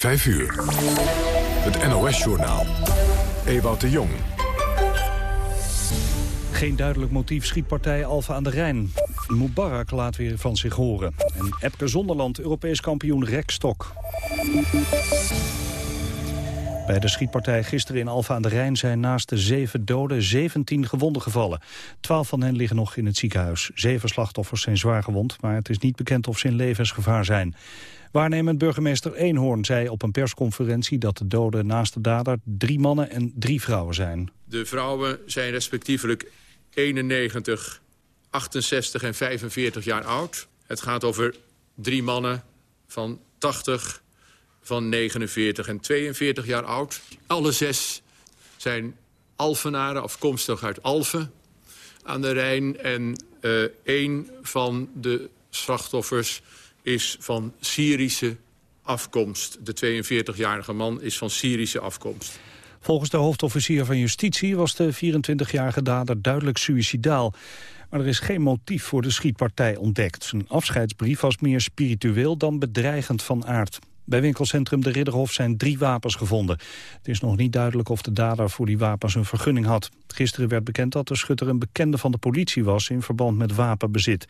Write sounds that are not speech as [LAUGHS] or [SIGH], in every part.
5 uur. Het NOS-journaal. Ewout de Jong. Geen duidelijk motief schietpartij Alfa aan de Rijn. Mubarak laat weer van zich horen. En Epke Zonderland, Europees kampioen rekstok. Bij de schietpartij gisteren in Alfa aan de Rijn zijn naast de zeven doden 17 gewonden gevallen. Twaalf van hen liggen nog in het ziekenhuis. Zeven slachtoffers zijn zwaar gewond, maar het is niet bekend of ze in levensgevaar zijn. Waarnemend burgemeester Eenhoorn zei op een persconferentie dat de doden naast de dader drie mannen en drie vrouwen zijn. De vrouwen zijn respectievelijk 91, 68 en 45 jaar oud. Het gaat over drie mannen van 80, van 49 en 42 jaar oud. Alle zes zijn Alfenaren, afkomstig uit Alphen aan de Rijn. En uh, één van de slachtoffers is van Syrische afkomst. De 42-jarige man is van Syrische afkomst. Volgens de hoofdofficier van Justitie was de 24-jarige dader duidelijk suicidaal. Maar er is geen motief voor de schietpartij ontdekt. Zijn afscheidsbrief was meer spiritueel dan bedreigend van aard. Bij winkelcentrum De Ridderhof zijn drie wapens gevonden. Het is nog niet duidelijk of de dader voor die wapens een vergunning had. Gisteren werd bekend dat de schutter een bekende van de politie was... in verband met wapenbezit.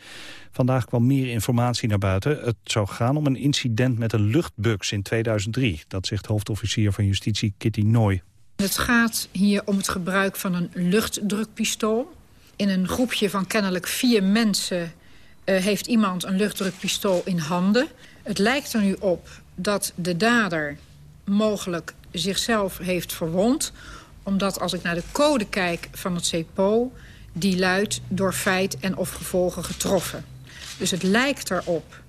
Vandaag kwam meer informatie naar buiten. Het zou gaan om een incident met een luchtbux in 2003. Dat zegt hoofdofficier van Justitie Kitty Nooy. Het gaat hier om het gebruik van een luchtdrukpistool. In een groepje van kennelijk vier mensen uh, heeft iemand een luchtdrukpistool in handen. Het lijkt er nu op dat de dader mogelijk zichzelf heeft verwond. Omdat als ik naar de code kijk van het CEPO... die luidt door feit en of gevolgen getroffen. Dus het lijkt erop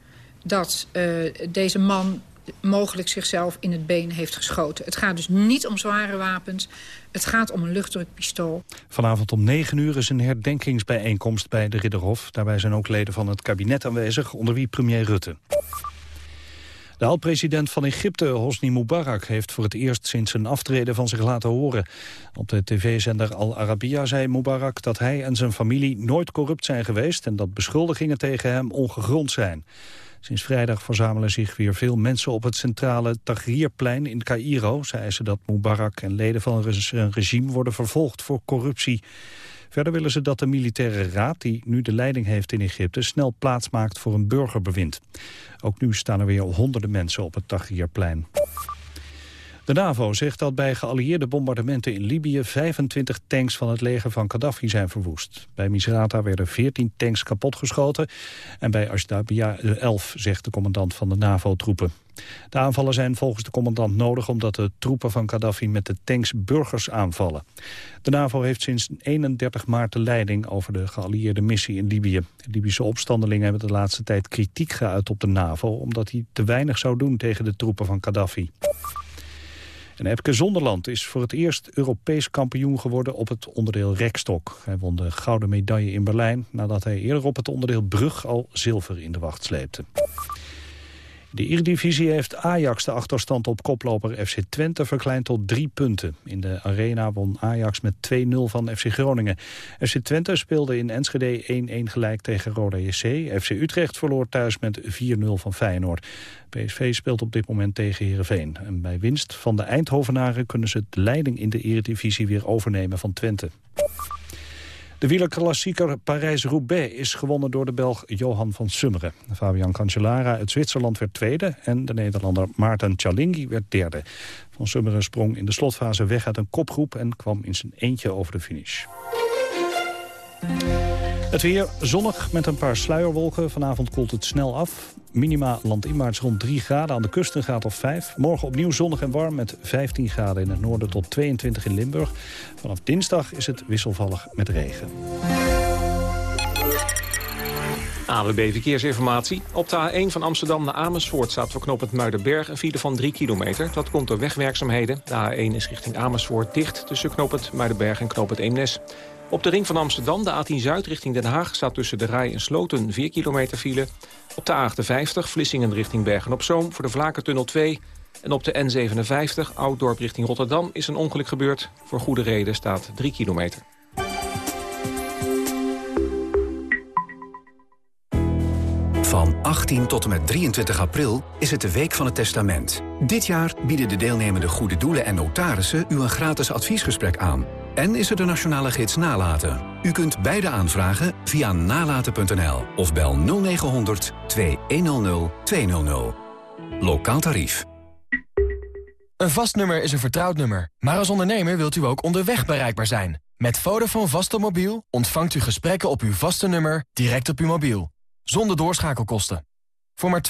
dat uh, deze man mogelijk zichzelf in het been heeft geschoten. Het gaat dus niet om zware wapens. Het gaat om een luchtdrukpistool. Vanavond om 9 uur is een herdenkingsbijeenkomst bij de Ridderhof. Daarbij zijn ook leden van het kabinet aanwezig, onder wie premier Rutte. De oud-president van Egypte, Hosni Mubarak, heeft voor het eerst sinds zijn aftreden van zich laten horen. Op de tv-zender Al Arabiya zei Mubarak dat hij en zijn familie nooit corrupt zijn geweest en dat beschuldigingen tegen hem ongegrond zijn. Sinds vrijdag verzamelen zich weer veel mensen op het centrale Tahrirplein in Cairo. Zij eisen dat Mubarak en leden van een regime worden vervolgd voor corruptie. Verder willen ze dat de militaire raad, die nu de leiding heeft in Egypte, snel plaatsmaakt voor een burgerbewind. Ook nu staan er weer honderden mensen op het Tahrirplein. De NAVO zegt dat bij geallieerde bombardementen in Libië 25 tanks van het leger van Gaddafi zijn verwoest. Bij Misrata werden 14 tanks kapotgeschoten en bij Ashdabia 11, zegt de commandant van de NAVO-troepen. De aanvallen zijn volgens de commandant nodig omdat de troepen van Gaddafi met de tanks burgers aanvallen. De NAVO heeft sinds 31 maart de leiding over de geallieerde missie in Libië. Libische opstandelingen hebben de laatste tijd kritiek geuit op de NAVO omdat hij te weinig zou doen tegen de troepen van Gaddafi. En Epke Zonderland is voor het eerst Europees kampioen geworden op het onderdeel rekstok. Hij won de gouden medaille in Berlijn nadat hij eerder op het onderdeel brug al zilver in de wacht sleepte. De Eredivisie heeft Ajax de achterstand op koploper FC Twente verkleind tot drie punten. In de arena won Ajax met 2-0 van FC Groningen. FC Twente speelde in Enschede 1-1 gelijk tegen Roda JC. FC Utrecht verloor thuis met 4-0 van Feyenoord. PSV speelt op dit moment tegen Heerenveen. En bij winst van de Eindhovenaren kunnen ze de leiding in de Eredivisie weer overnemen van Twente. De wielerklassieker Parijs-Roubaix is gewonnen door de Belg Johan van Summeren. Fabian Cancellara uit Zwitserland werd tweede en de Nederlander Maarten Cialinghi werd derde. Van Summeren sprong in de slotfase weg uit een kopgroep en kwam in zijn eentje over de finish. Het weer zonnig met een paar sluierwolken. Vanavond koelt het snel af. Minima landinwaarts rond 3 graden, aan de kust een graad of 5. Morgen opnieuw zonnig en warm met 15 graden in het noorden tot 22 in Limburg. Vanaf dinsdag is het wisselvallig met regen. AWB Verkeersinformatie. Op de A1 van Amsterdam naar Amersfoort staat voor knooppunt Muidenberg een file van 3 kilometer. Dat komt door wegwerkzaamheden. De A1 is richting Amersfoort dicht tussen knooppunt Muidenberg en knooppunt Eemnes. Op de ring van Amsterdam, de A10 Zuid richting Den Haag... staat tussen de Rij en Sloten 4 kilometer file. Op de A58 Vlissingen richting Bergen-op-Zoom voor de Vlakentunnel 2... En op de N57 Ouddorp richting Rotterdam is een ongeluk gebeurd. Voor goede reden staat 3 kilometer. Van 8 18 tot en met 23 april is het de Week van het Testament. Dit jaar bieden de deelnemende goede doelen en notarissen u een gratis adviesgesprek aan. En is er de nationale gids Nalaten. U kunt beide aanvragen via nalaten.nl of bel 0900 2100 200. Lokaal tarief. Een vast nummer is een vertrouwd nummer. Maar als ondernemer wilt u ook onderweg bereikbaar zijn. Met Vodafone vaste mobiel ontvangt u gesprekken op uw vaste nummer direct op uw mobiel. Zonder doorschakelkosten. Voor maar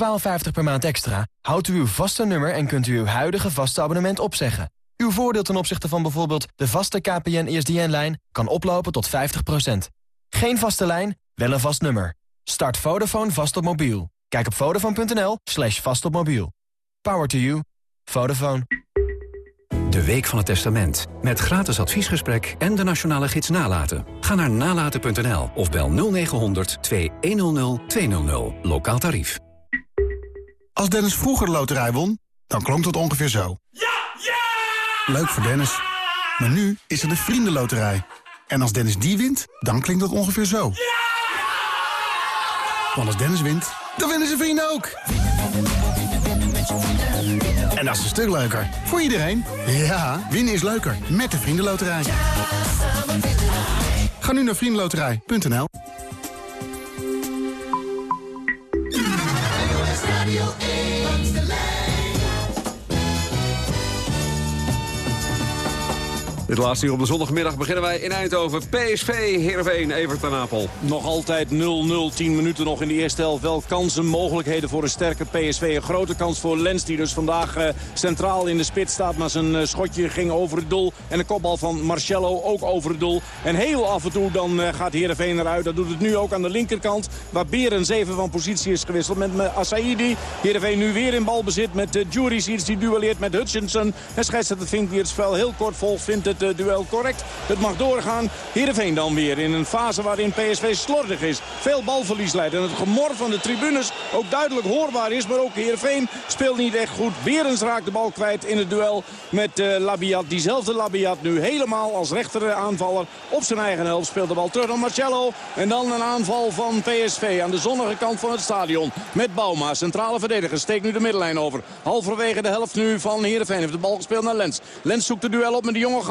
12,50 per maand extra houdt u uw vaste nummer en kunt u uw huidige vaste abonnement opzeggen. Uw voordeel ten opzichte van bijvoorbeeld de vaste KPN-ESDN-lijn kan oplopen tot 50%. Geen vaste lijn, wel een vast nummer. Start Vodafone vast op mobiel. Kijk op vodafone.nl slash vast op mobiel. Power to you. Vodafone. De Week van het Testament. Met gratis adviesgesprek en de nationale gids Nalaten. Ga naar nalaten.nl of bel 0900 2100 200. Lokaal tarief. Als Dennis vroeger de loterij won, dan klonk het ongeveer zo. Ja! Leuk voor Dennis. Maar nu is er de Vriendenloterij. En als Dennis die wint, dan klinkt het ongeveer zo. Want als Dennis wint, dan winnen zijn vrienden ook. En dat is een stuk leuker. Voor iedereen. Ja, winnen is leuker. Met de Vriendenloterij. Ga nu naar vriendenloterij.nl Dit laatste uur op de zondagmiddag beginnen wij in Eindhoven. PSV, Heerenveen, Evert en Apel. Nog altijd 0-0, 10 minuten nog in de eerste helft. Wel kansen, mogelijkheden voor een sterke PSV. Een grote kans voor Lens, die dus vandaag uh, centraal in de spits staat. Maar zijn uh, schotje ging over het doel. En een kopbal van Marcello ook over het doel. En heel af en toe dan uh, gaat Heerenveen eruit. Dat doet het nu ook aan de linkerkant. Waar Beren 7 van positie is gewisseld met Assaidi. Heerenveen nu weer in balbezit met uh, Juricic. Die duelleert met Hutchinson. En scheidsrechter vindt die het spel heel kort vol. Vindt het het duel correct. Het mag doorgaan. Heerenveen dan weer in een fase waarin PSV slordig is. Veel balverlies leidt. En het gemor van de tribunes ook duidelijk hoorbaar is. Maar ook Heerenveen speelt niet echt goed. Berens raakt de bal kwijt in het duel met uh, Labiat. Diezelfde Labiat nu helemaal als rechter aanvaller op zijn eigen helft. Speelt de bal terug naar Marcello. En dan een aanval van PSV aan de zonnige kant van het stadion. Met Bauma, centrale verdediger. Steekt nu de middenlijn over. Halverwege de helft nu van Heerenveen. Heeft de bal gespeeld naar Lens. Lens zoekt de duel op met de jonge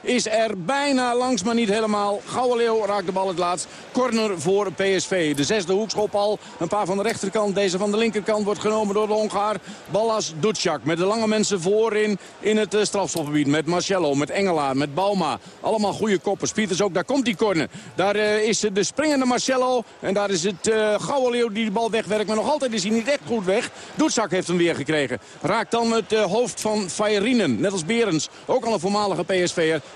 Is er bijna langs, maar niet helemaal. Gouwenleeuw raakt de bal het laatst. Corner voor PSV. De zesde hoekschop al. Een paar van de rechterkant. Deze van de linkerkant wordt genomen door de Hongaar. Ballas Ducjak met de lange mensen voorin in het uh, strafschopgebied. Met Marcello, met Engela, met Bauma. Allemaal goede koppen. Pieters ook, daar komt die corner. Daar uh, is de springende Marcello. En daar is het uh, Gouwenleeuw die de bal wegwerkt. Maar nog altijd is hij niet echt goed weg. Ducjak heeft hem weer gekregen. Raakt dan het hoofd van Feyerinen. Net als Berens. Ook al een voormalige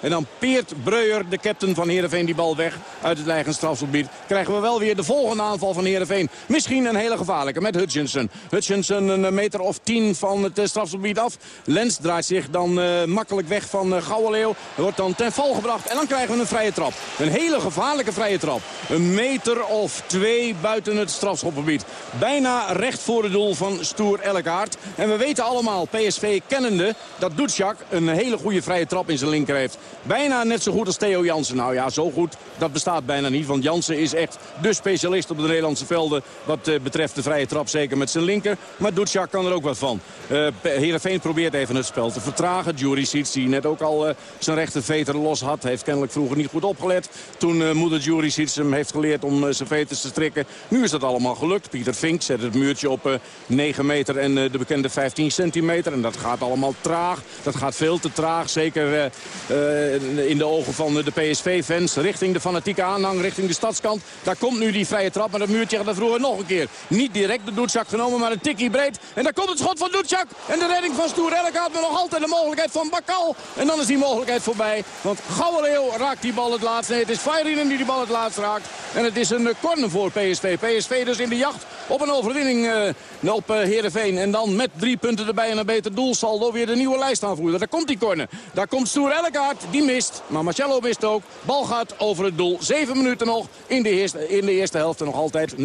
En dan peert Breuer, de captain van Heerenveen, die bal weg uit het eigen strafgebied. Krijgen we wel weer de volgende aanval van Heerenveen. Misschien een hele gevaarlijke met Hutchinson. Hutchinson een meter of tien van het strafgebied af. Lens draait zich dan uh, makkelijk weg van uh. Wordt dan ten val gebracht en dan krijgen we een vrije trap. Een hele gevaarlijke vrije trap. Een meter of twee buiten het strafschopgebied. Bijna recht voor het doel van Stoer Elkaard. En we weten allemaal, PSV kennende, dat Ducjak een hele goede vrije trap in zijn linker heeft. Bijna net zo goed als Theo Jansen. Nou ja, zo goed, dat bestaat bijna niet. Want Jansen is echt de specialist op de Nederlandse velden. Wat uh, betreft de vrije trap, zeker met zijn linker. Maar Ducjak kan er ook wat van. Uh, Heerenveen probeert even het spel te vertragen. Juricic, die net ook al uh, zijn rechterveter los had. Heeft kennelijk vroeger niet goed opgelet. Toen moeder Juricic hem heeft geleerd om zijn veters te strikken. Nu is dat allemaal gelukt. Pieter Vink zet het muurtje op 9 meter en de bekende 15 centimeter. En dat gaat allemaal traag. Dat gaat veel te traag. Zeker in de ogen van de PSV-fans. Richting de fanatieke aanhang, richting de stadskant. Daar komt nu die vrije trap. Maar dat muurtje gaat er vroeger nog een keer. Niet direct de Doetjak genomen, maar een tikkie breed. En daar komt het schot van Doetjak. En de redding van Stoer had nog altijd de mogelijkheid van Bakal. En dan is die mogelijkheid voorbij. Want Gouwenleeuw raakt die bal het laatst. Nee, het is Feyrinen die die bal het laatst raakt. En het is een corner voor PSV. PSV dus in de jacht op een overwinning uh, op uh, Heerenveen. En dan met drie punten erbij en een beter doelsaldo weer de nieuwe lijst aanvoeren. Daar komt die corner. Daar komt Stoer. Die mist. Maar Marcello mist ook. Bal gaat over het doel. Zeven minuten nog in de eerste, in de eerste helft. En nog altijd 0-0.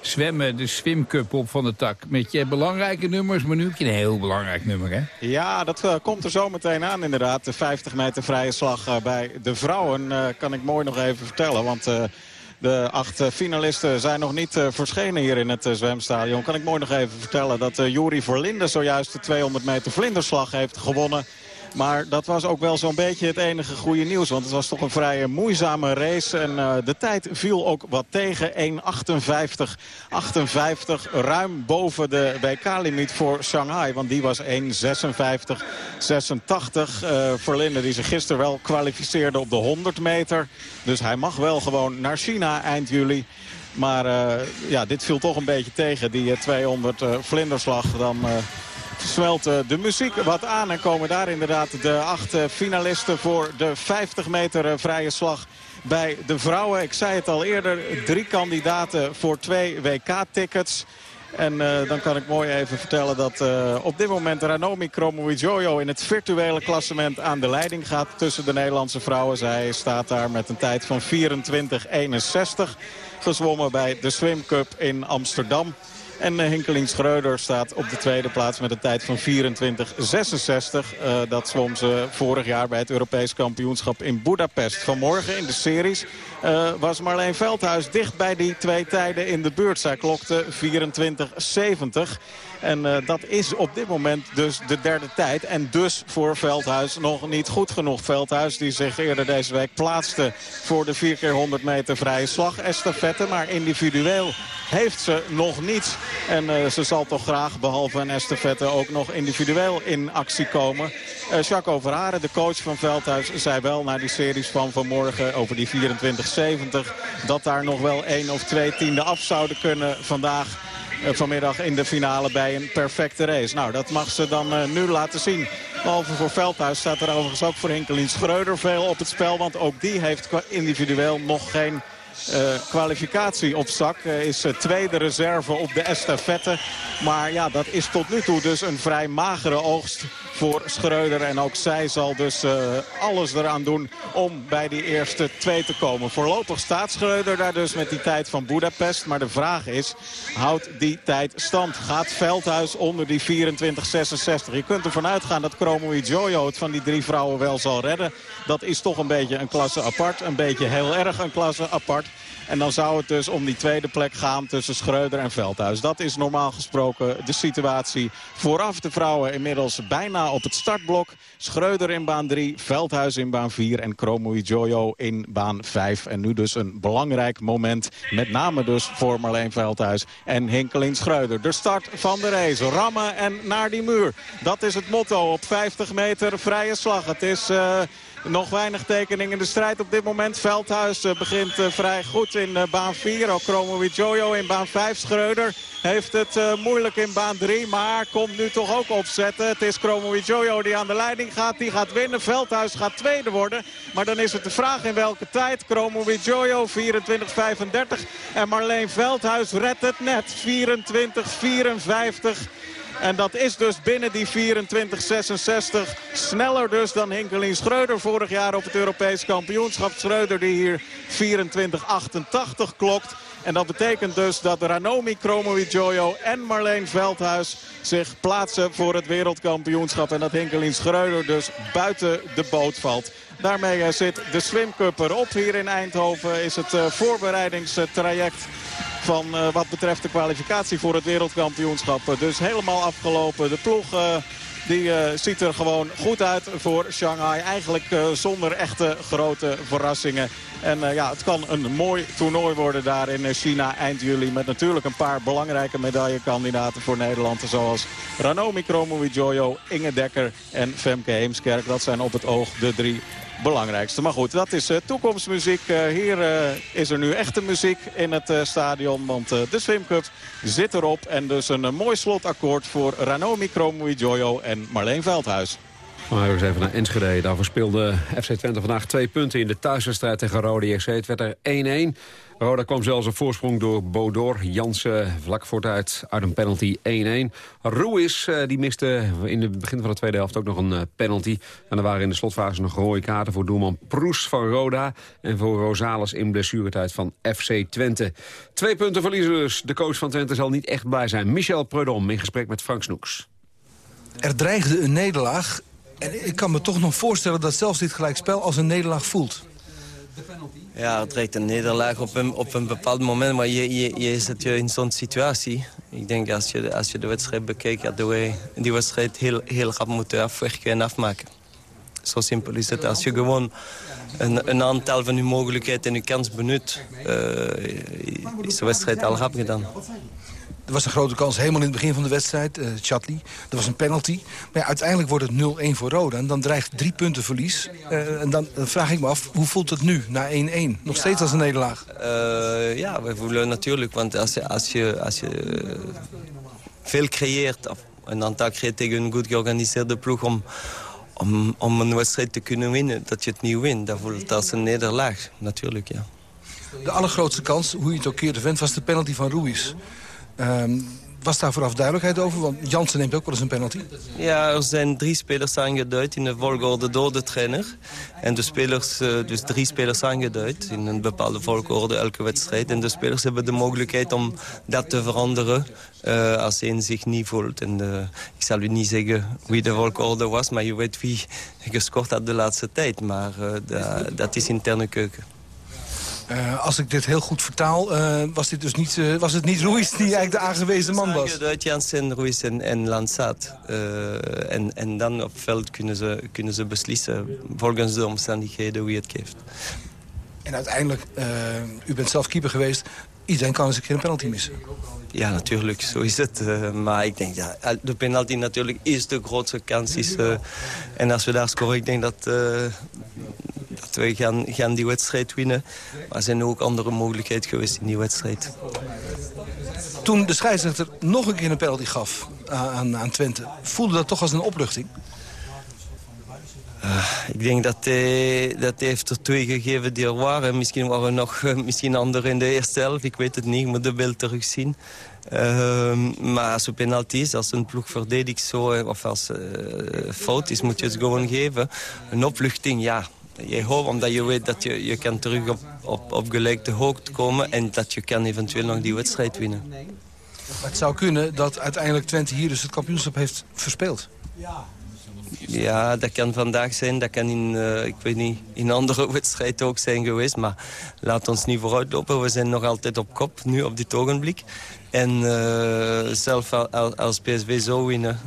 Zwemmen, de swimcup op van de tak. Met je belangrijke nummers, maar nu heb je een heel belangrijk nummer, hè? Ja, dat uh, komt er zo meteen aan inderdaad. De 50 meter vrije slag uh, bij de vrouwen uh, kan ik mooi nog even vertellen. Want De acht finalisten zijn nog niet verschenen hier in het zwemstadion. Kan ik mooi nog even vertellen dat Juri Verlinde zojuist de 200 meter vlinderslag heeft gewonnen. Maar dat was ook wel zo'n beetje het enige goede nieuws. Want het was toch een vrij moeizame race. En uh, de tijd viel ook wat tegen. 1.58. 58 ruim boven de WK-limiet voor Shanghai. Want die was 1.56. 86. Uh, Verlinde die zich gisteren wel kwalificeerde op de 100 meter. Dus hij mag wel gewoon naar China eind juli. Maar uh, ja, dit viel toch een beetje tegen. Die 200 uh, vlinderslag. Dan zwelt eh, de muziek wat aan. En komen daar inderdaad de acht eh, finalisten voor de 50 meter eh, vrije slag bij de vrouwen. Ik zei het al eerder, drie kandidaten voor twee WK-tickets. En dan kan ik mooi even vertellen dat op dit moment Ranomi Kromowidjojo in het virtuele klassement aan de leiding gaat tussen de Nederlandse vrouwen. Zij staat daar met een tijd van 24-61 gezwommen bij de Swim Cup in Amsterdam. En eh, Hinkelings Schreuder staat op de tweede plaats met een tijd van 24-66. Uh, dat zwom ze vorig jaar bij het Europees kampioenschap in Budapest. Vanmorgen in de series uh, was Marleen Veldhuis dicht bij die twee tijden in de buurt. Zij klokte 24-70. En uh, dat is op dit moment dus de derde tijd. En dus voor Veldhuis nog niet goed genoeg. Veldhuis die zich eerder deze week plaatste voor de 4 keer 100 meter vrije slag estafette. Maar individueel heeft ze nog niets. En uh, ze zal toch graag, behalve een estafette, ook nog individueel in actie komen. Uh, Jacques Overharen, de coach van Veldhuis, zei wel na die series van vanmorgen over die 24-70... dat daar nog wel één of twee tienden af zouden kunnen vandaag eh, vanmiddag in de finale bij een perfecte race. Nou, dat mag ze dan uh, nu laten zien. Behalve voor Veldhuis staat er overigens ook voor Hinkelien Schreuder veel op het spel. Want ook die heeft individueel nog geen kwalificatie op zak. Uh, is uh, tweede reserve op de estafette. Maar ja, dat is tot nu toe dus een vrij magere oogst voor Schreuder. En ook zij zal dus alles eraan doen om bij die eerste twee te komen. Voorlopig staat Schreuder daar dus met die tijd van Budapest. Maar de vraag is, houdt die tijd stand? Gaat Veldhuis onder die 24-66? Je kunt ervan uitgaan dat Chromo Jojo het van die drie vrouwen wel zal redden. Dat is toch een beetje een klasse apart. Een beetje heel erg een klasse apart. En dan zou het dus om die tweede plek gaan tussen Schreuder en Veldhuis. Dat is normaal gesproken de situatie. Vooraf de vrouwen inmiddels bijna op het startblok. Schreuder in baan 3, Veldhuis in baan 4 en Chromo Jojo in baan 5. En nu dus een belangrijk moment. Met name dus voor Marleen Veldhuis en Hinkelin Schreuder. De start van de race. Rammen en naar die muur. Dat is het motto op 50 meter vrije slag. Het is... Uh, nog weinig tekening in de strijd op dit moment. Veldhuis uh, begint uh, vrij goed in uh, baan 4. Ook Chromo Jojo in baan 5. Schreuder heeft het moeilijk in baan 3. Maar komt nu toch ook opzetten. Het is Chromo Jojo die aan de leiding gaat. Die gaat winnen. Veldhuis gaat tweede worden. Maar dan is het de vraag in welke tijd. Chromo Jojo 24-35. En Marleen Veldhuis redt het net. 24-54. En dat is dus binnen die 24-66. Sneller dus dan Hinkelien Schreuder vorig jaar op het Europees kampioenschap. Schreuder die hier 24-88 klokt. En dat betekent dus dat Ranomi Kromowidjojo en Marleen Veldhuis zich plaatsen voor het wereldkampioenschap. En dat Hinkelien Schreuder dus buiten de boot valt. Daarmee zit de Swim Cup erop. Hier in Eindhoven is het voorbereidingstraject van uh, wat betreft de kwalificatie voor het wereldkampioenschap. Dus helemaal afgelopen. De ploeg uh, die ziet er gewoon goed uit voor Shanghai. Eigenlijk zonder echte grote verrassingen. En ja, het kan een mooi toernooi worden daar in China eind juli. Met natuurlijk een paar belangrijke medaillekandidaten voor Nederland. Zoals Ranomi Kromowidjojo, Inge Dekker en Femke Heemskerk. Dat zijn op het oog de drie belangrijkste. Maar goed, dat is uh, toekomstmuziek. Uh, hier uh, is er nu echte muziek in het stadion. Want de Swim Cup zit erop. En dus een mooi slotakkoord voor Ranomi Kromowidjojo en Marleen Veldhuis. Maar eens even naar Enschede. Daarvoor speelde FC Twente vandaag twee punten in de thuiswedstrijd tegen Rode JC. Het werd er 1-1. Roda kwam zelfs een voorsprong door Bodor. Jansen vlak vooruit uit een penalty 1-1. Ruiz uh, die miste in het begin van de tweede helft ook nog een uh, penalty. En er waren in de slotfase nog rode kaarten voor doelman Proes van Roda... en voor Rosales in blessuretijd van FC Twente. Twee punten verliezen dus. De coach van Twente zal niet echt blij zijn. Michel Prudhomme in gesprek met Frank Snoeks. Er dreigde een nederlaag. En ik kan me toch nog voorstellen dat zelfs dit gelijkspel als een nederlaag voelt. Ja, het dreigt een nederlaag op een, op een bepaald moment, maar je, je, je zit je in zo'n situatie. Ik denk als je, als je de wedstrijd bekijkt, dat we die wedstrijd heel, heel rap moeten afwerken en afmaken. Zo simpel is het. Als je gewoon een, een aantal van je mogelijkheden en je kans benut, uh, is de wedstrijd al rap gedaan. Er was een grote kans helemaal in het begin van de wedstrijd, uh, Chatli. Er was een penalty. Maar ja, uiteindelijk wordt het 0-1 voor Roda. En dan dreigt drie punten verlies. Uh, en dan, dan, vraag ik me af, hoe voelt het nu, na 1-1? Nog steeds als een nederlaag? Uh, ja, we voelen natuurlijk. Want als je, als je, als je veel creëert... of een aantal creëert tegen een goed georganiseerde ploeg... om, om, om een wedstrijd te kunnen winnen, dat je het niet wint... dan voelt het als een nederlaag, natuurlijk, ja. De allergrootste kans, hoe je het ook keerde vent, was de penalty van Ruiz. Um, was daar vooraf duidelijkheid over? Want Jansen neemt ook wel eens een penalty. Ja, er zijn drie spelers aangeduid in de volgorde door de trainer. En de spelers, dus drie spelers aangeduid in een bepaalde volgorde elke wedstrijd. En de spelers hebben de mogelijkheid om dat te veranderen uh, als een zich niet voelt. En uh, ik zal u niet zeggen wie de volgorde was, maar je weet wie gescoord had de laatste tijd. Maar dat is interne keuken. Uh, als ik dit heel goed vertaal, uh, was, dit dus niet, uh, was het niet Ruiz die eigenlijk de aangewezen man was? Uit Jansen, Ruiz en, en Lansat. en, en dan op veld kunnen ze, kunnen ze beslissen volgens de omstandigheden wie het geeft. En uiteindelijk, u bent zelf keeper geweest, iedereen kan eens een keer een penalty missen. Ja, natuurlijk, zo is het. Uh, maar ik denk, ja, de penalty natuurlijk is de grootste kans. Is, uh, en als we daar scoren, ik denk dat, uh, dat we gaan, gaan die wedstrijd winnen. Maar er zijn ook andere mogelijkheden geweest in die wedstrijd. Toen de scheidsrechter nog een keer een penalty gaf aan, aan Twente... voelde dat toch als een opluchting? Uh, ik denk dat hij, dat hij heeft er twee gegeven die er waren. Misschien waren er nog uh, misschien andere in de eerste helft. Ik weet het niet, ik moet de beeld terugzien. Uh, maar als het penalty is, als een ploeg verdedigt zo... of als uh, fout is, moet je het gewoon geven. Een opluchting, ja. Je hoopt omdat je weet dat je, je kan terug op, op, op gelijke hoogte komen... en dat je kan eventueel nog die wedstrijd winnen. Maar het zou kunnen dat uiteindelijk Twente hier dus het kampioenschap heeft verspeeld. Ja, dat kan vandaag zijn. Dat kan in, uh, ik weet niet, in andere [LAUGHS] wedstrijden ook zijn geweest. Maar laat ons niet vooruitlopen. We zijn nog altijd op kop, nu op dit ogenblik. En uh, zelf als PSV zou winnen,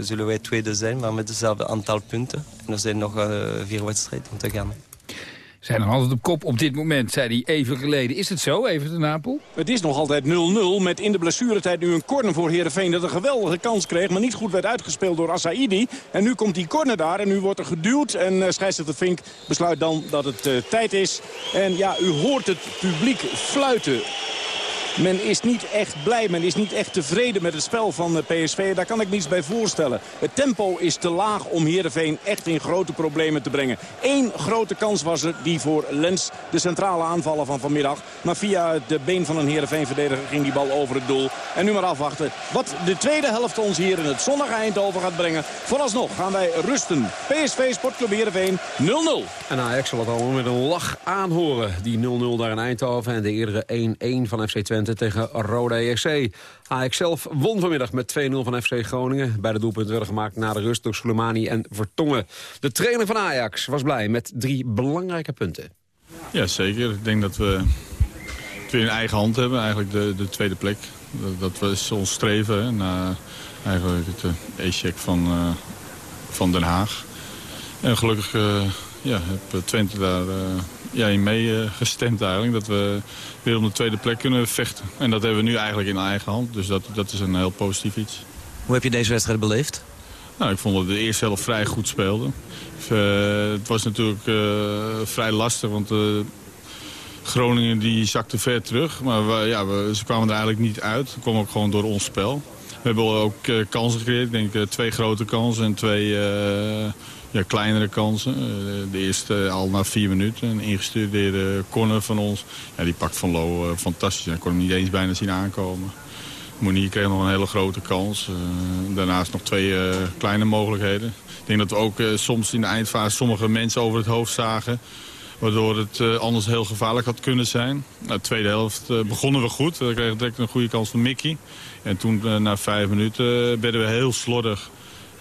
zullen wij tweede zijn. Maar met hetzelfde aantal punten. En er zijn nog uh, vier wedstrijden om te gaan zijn nog altijd op kop op dit moment, zei hij even geleden. Is het zo, even de Napel? Het is nog altijd 0-0 met in de blessuretijd nu een corner voor Heerenveen... dat een geweldige kans kreeg, maar niet goed werd uitgespeeld door Assaidi. En nu komt die corner daar en nu wordt er geduwd. En uh, scheidsrechter Vink besluit dan dat het uh, tijd is. En ja, u hoort het publiek fluiten. Men is niet echt blij, men is niet echt tevreden met het spel van PSV. Daar kan ik niets bij voorstellen. Het tempo is te laag om Heerenveen echt in grote problemen te brengen. Eén grote kans was er die voor Lens, de centrale aanvaller van vanmiddag. Maar via de been van een Heerenveen-verdediger ging die bal over het doel. En nu maar afwachten wat de tweede helft ons hier in het zonnige Eindhoven gaat brengen. Vooralsnog gaan wij rusten. PSV Sportclub Heerenveen 0-0. En Ajax zal het allemaal met een lach aanhoren. Die 0-0 daar in Eindhoven en de eerdere 1-1 van FC Twente tegen Roda ESC. Ajax zelf won vanmiddag met 2-0 van FC Groningen. Beide doelpunten werden gemaakt na de rust door Soleimani en Vertongen. De trainer van Ajax was blij met drie belangrijke punten. Ja, zeker. Ik denk dat we het weer in eigen hand hebben. Eigenlijk de, de tweede plek. Dat, was ons streven na eigenlijk het e-check van, uh, van Den Haag. En gelukkig uh, ja, heb Twente daar ja, in meegestemd eigenlijk. Dat we weer op de tweede plek kunnen vechten. En dat hebben we nu eigenlijk in eigen hand. Dus dat, dat is een heel positief iets. Hoe heb je deze wedstrijd beleefd? Nou, ik vond dat de eerste helft vrij goed speelde. Uh, het was natuurlijk uh, vrij lastig, want uh, Groningen die zakte ver terug. Maar we, ja, we, ze kwamen er eigenlijk niet uit. Dat kwam ook gewoon door ons spel. We hebben ook kansen gecreëerd. Ik denk twee grote kansen en twee ja, kleinere kansen. De eerste al na vier minuten. Een ingestudeerde corner van ons. Ja, die pakt Van Loo fantastisch. Ik kon hem niet eens bijna zien aankomen. Monier kreeg nog een hele grote kans. Daarnaast nog twee kleine mogelijkheden. Ik denk dat we ook soms in de eindfase sommige mensen over het hoofd zagen. Waardoor het anders heel gevaarlijk had kunnen zijn. Na de tweede helft begonnen we goed. We kregen direct een goede kans van Mickey. En toen na vijf minuten werden we heel slordig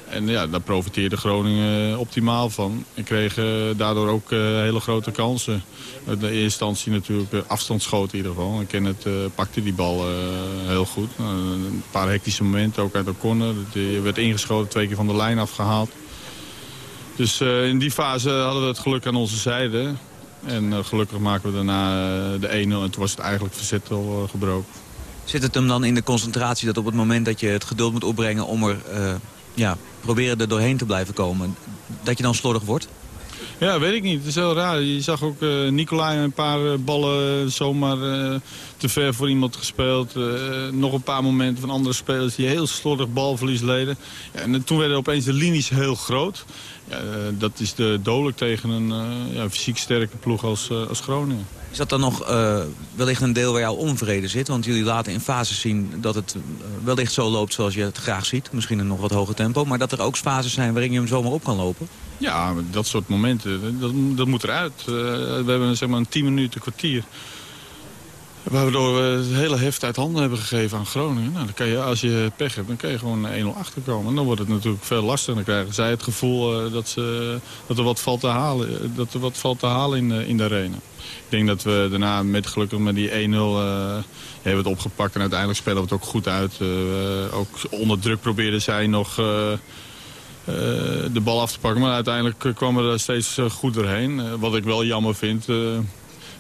En ja, daar profiteerde Groningen optimaal van. En kreeg daardoor ook hele grote kansen. In eerste instantie natuurlijk afstandsschoten in ieder geval. En Kenneth pakte die bal heel goed. een paar hectische momenten, ook uit de corner. Die werd ingeschoten, twee keer van de lijn afgehaald. Dus in die fase hadden we het geluk aan onze zijde. En gelukkig maken we daarna de 1-0 en toen was het eigenlijk verzet al gebroken. Zit het hem dan in de concentratie dat op het moment dat je het geduld moet opbrengen... om er ja, proberen er doorheen te blijven komen, dat je dan slordig wordt? Ja, weet ik niet. Het is heel raar. Je zag ook uh, Nicolai een paar uh, ballen zomaar uh, te ver voor iemand gespeeld. nog een paar momenten van andere spelers die heel slordig balverlies leden. Ja, en toen werden opeens de linies heel groot. Dat is de dodelijk tegen een ja, fysiek sterke ploeg als, als Groningen. Is dat dan nog uh, wellicht een deel waar jouw onvrede zit? Want jullie laten in fases zien dat het uh, wellicht zo loopt zoals je het graag ziet. Misschien een nog wat hoger tempo. Maar dat er ook fases zijn waarin je hem zomaar op kan lopen? Ja, dat soort momenten, dat, dat moet eruit. Uh, we hebben zeg maar een 10 minuten kwartier. Waardoor we het hele heft uit handen hebben gegeven aan Groningen. Nou, dan kan je, als je pech hebt, dan kan je gewoon 1-0 achterkomen. En dan wordt het natuurlijk veel lastiger. Dan krijgen zij het gevoel dat, ze, dat er wat valt te halen, dat er wat valt te halen in, in de arena. Ik denk dat we daarna met gelukkig met die 1-0 uh, hebben het opgepakt. En uiteindelijk spelen we het ook goed uit. Ook onder druk probeerden zij nog de bal af te pakken. Maar uiteindelijk kwamen we er steeds goed doorheen. wat ik wel jammer vind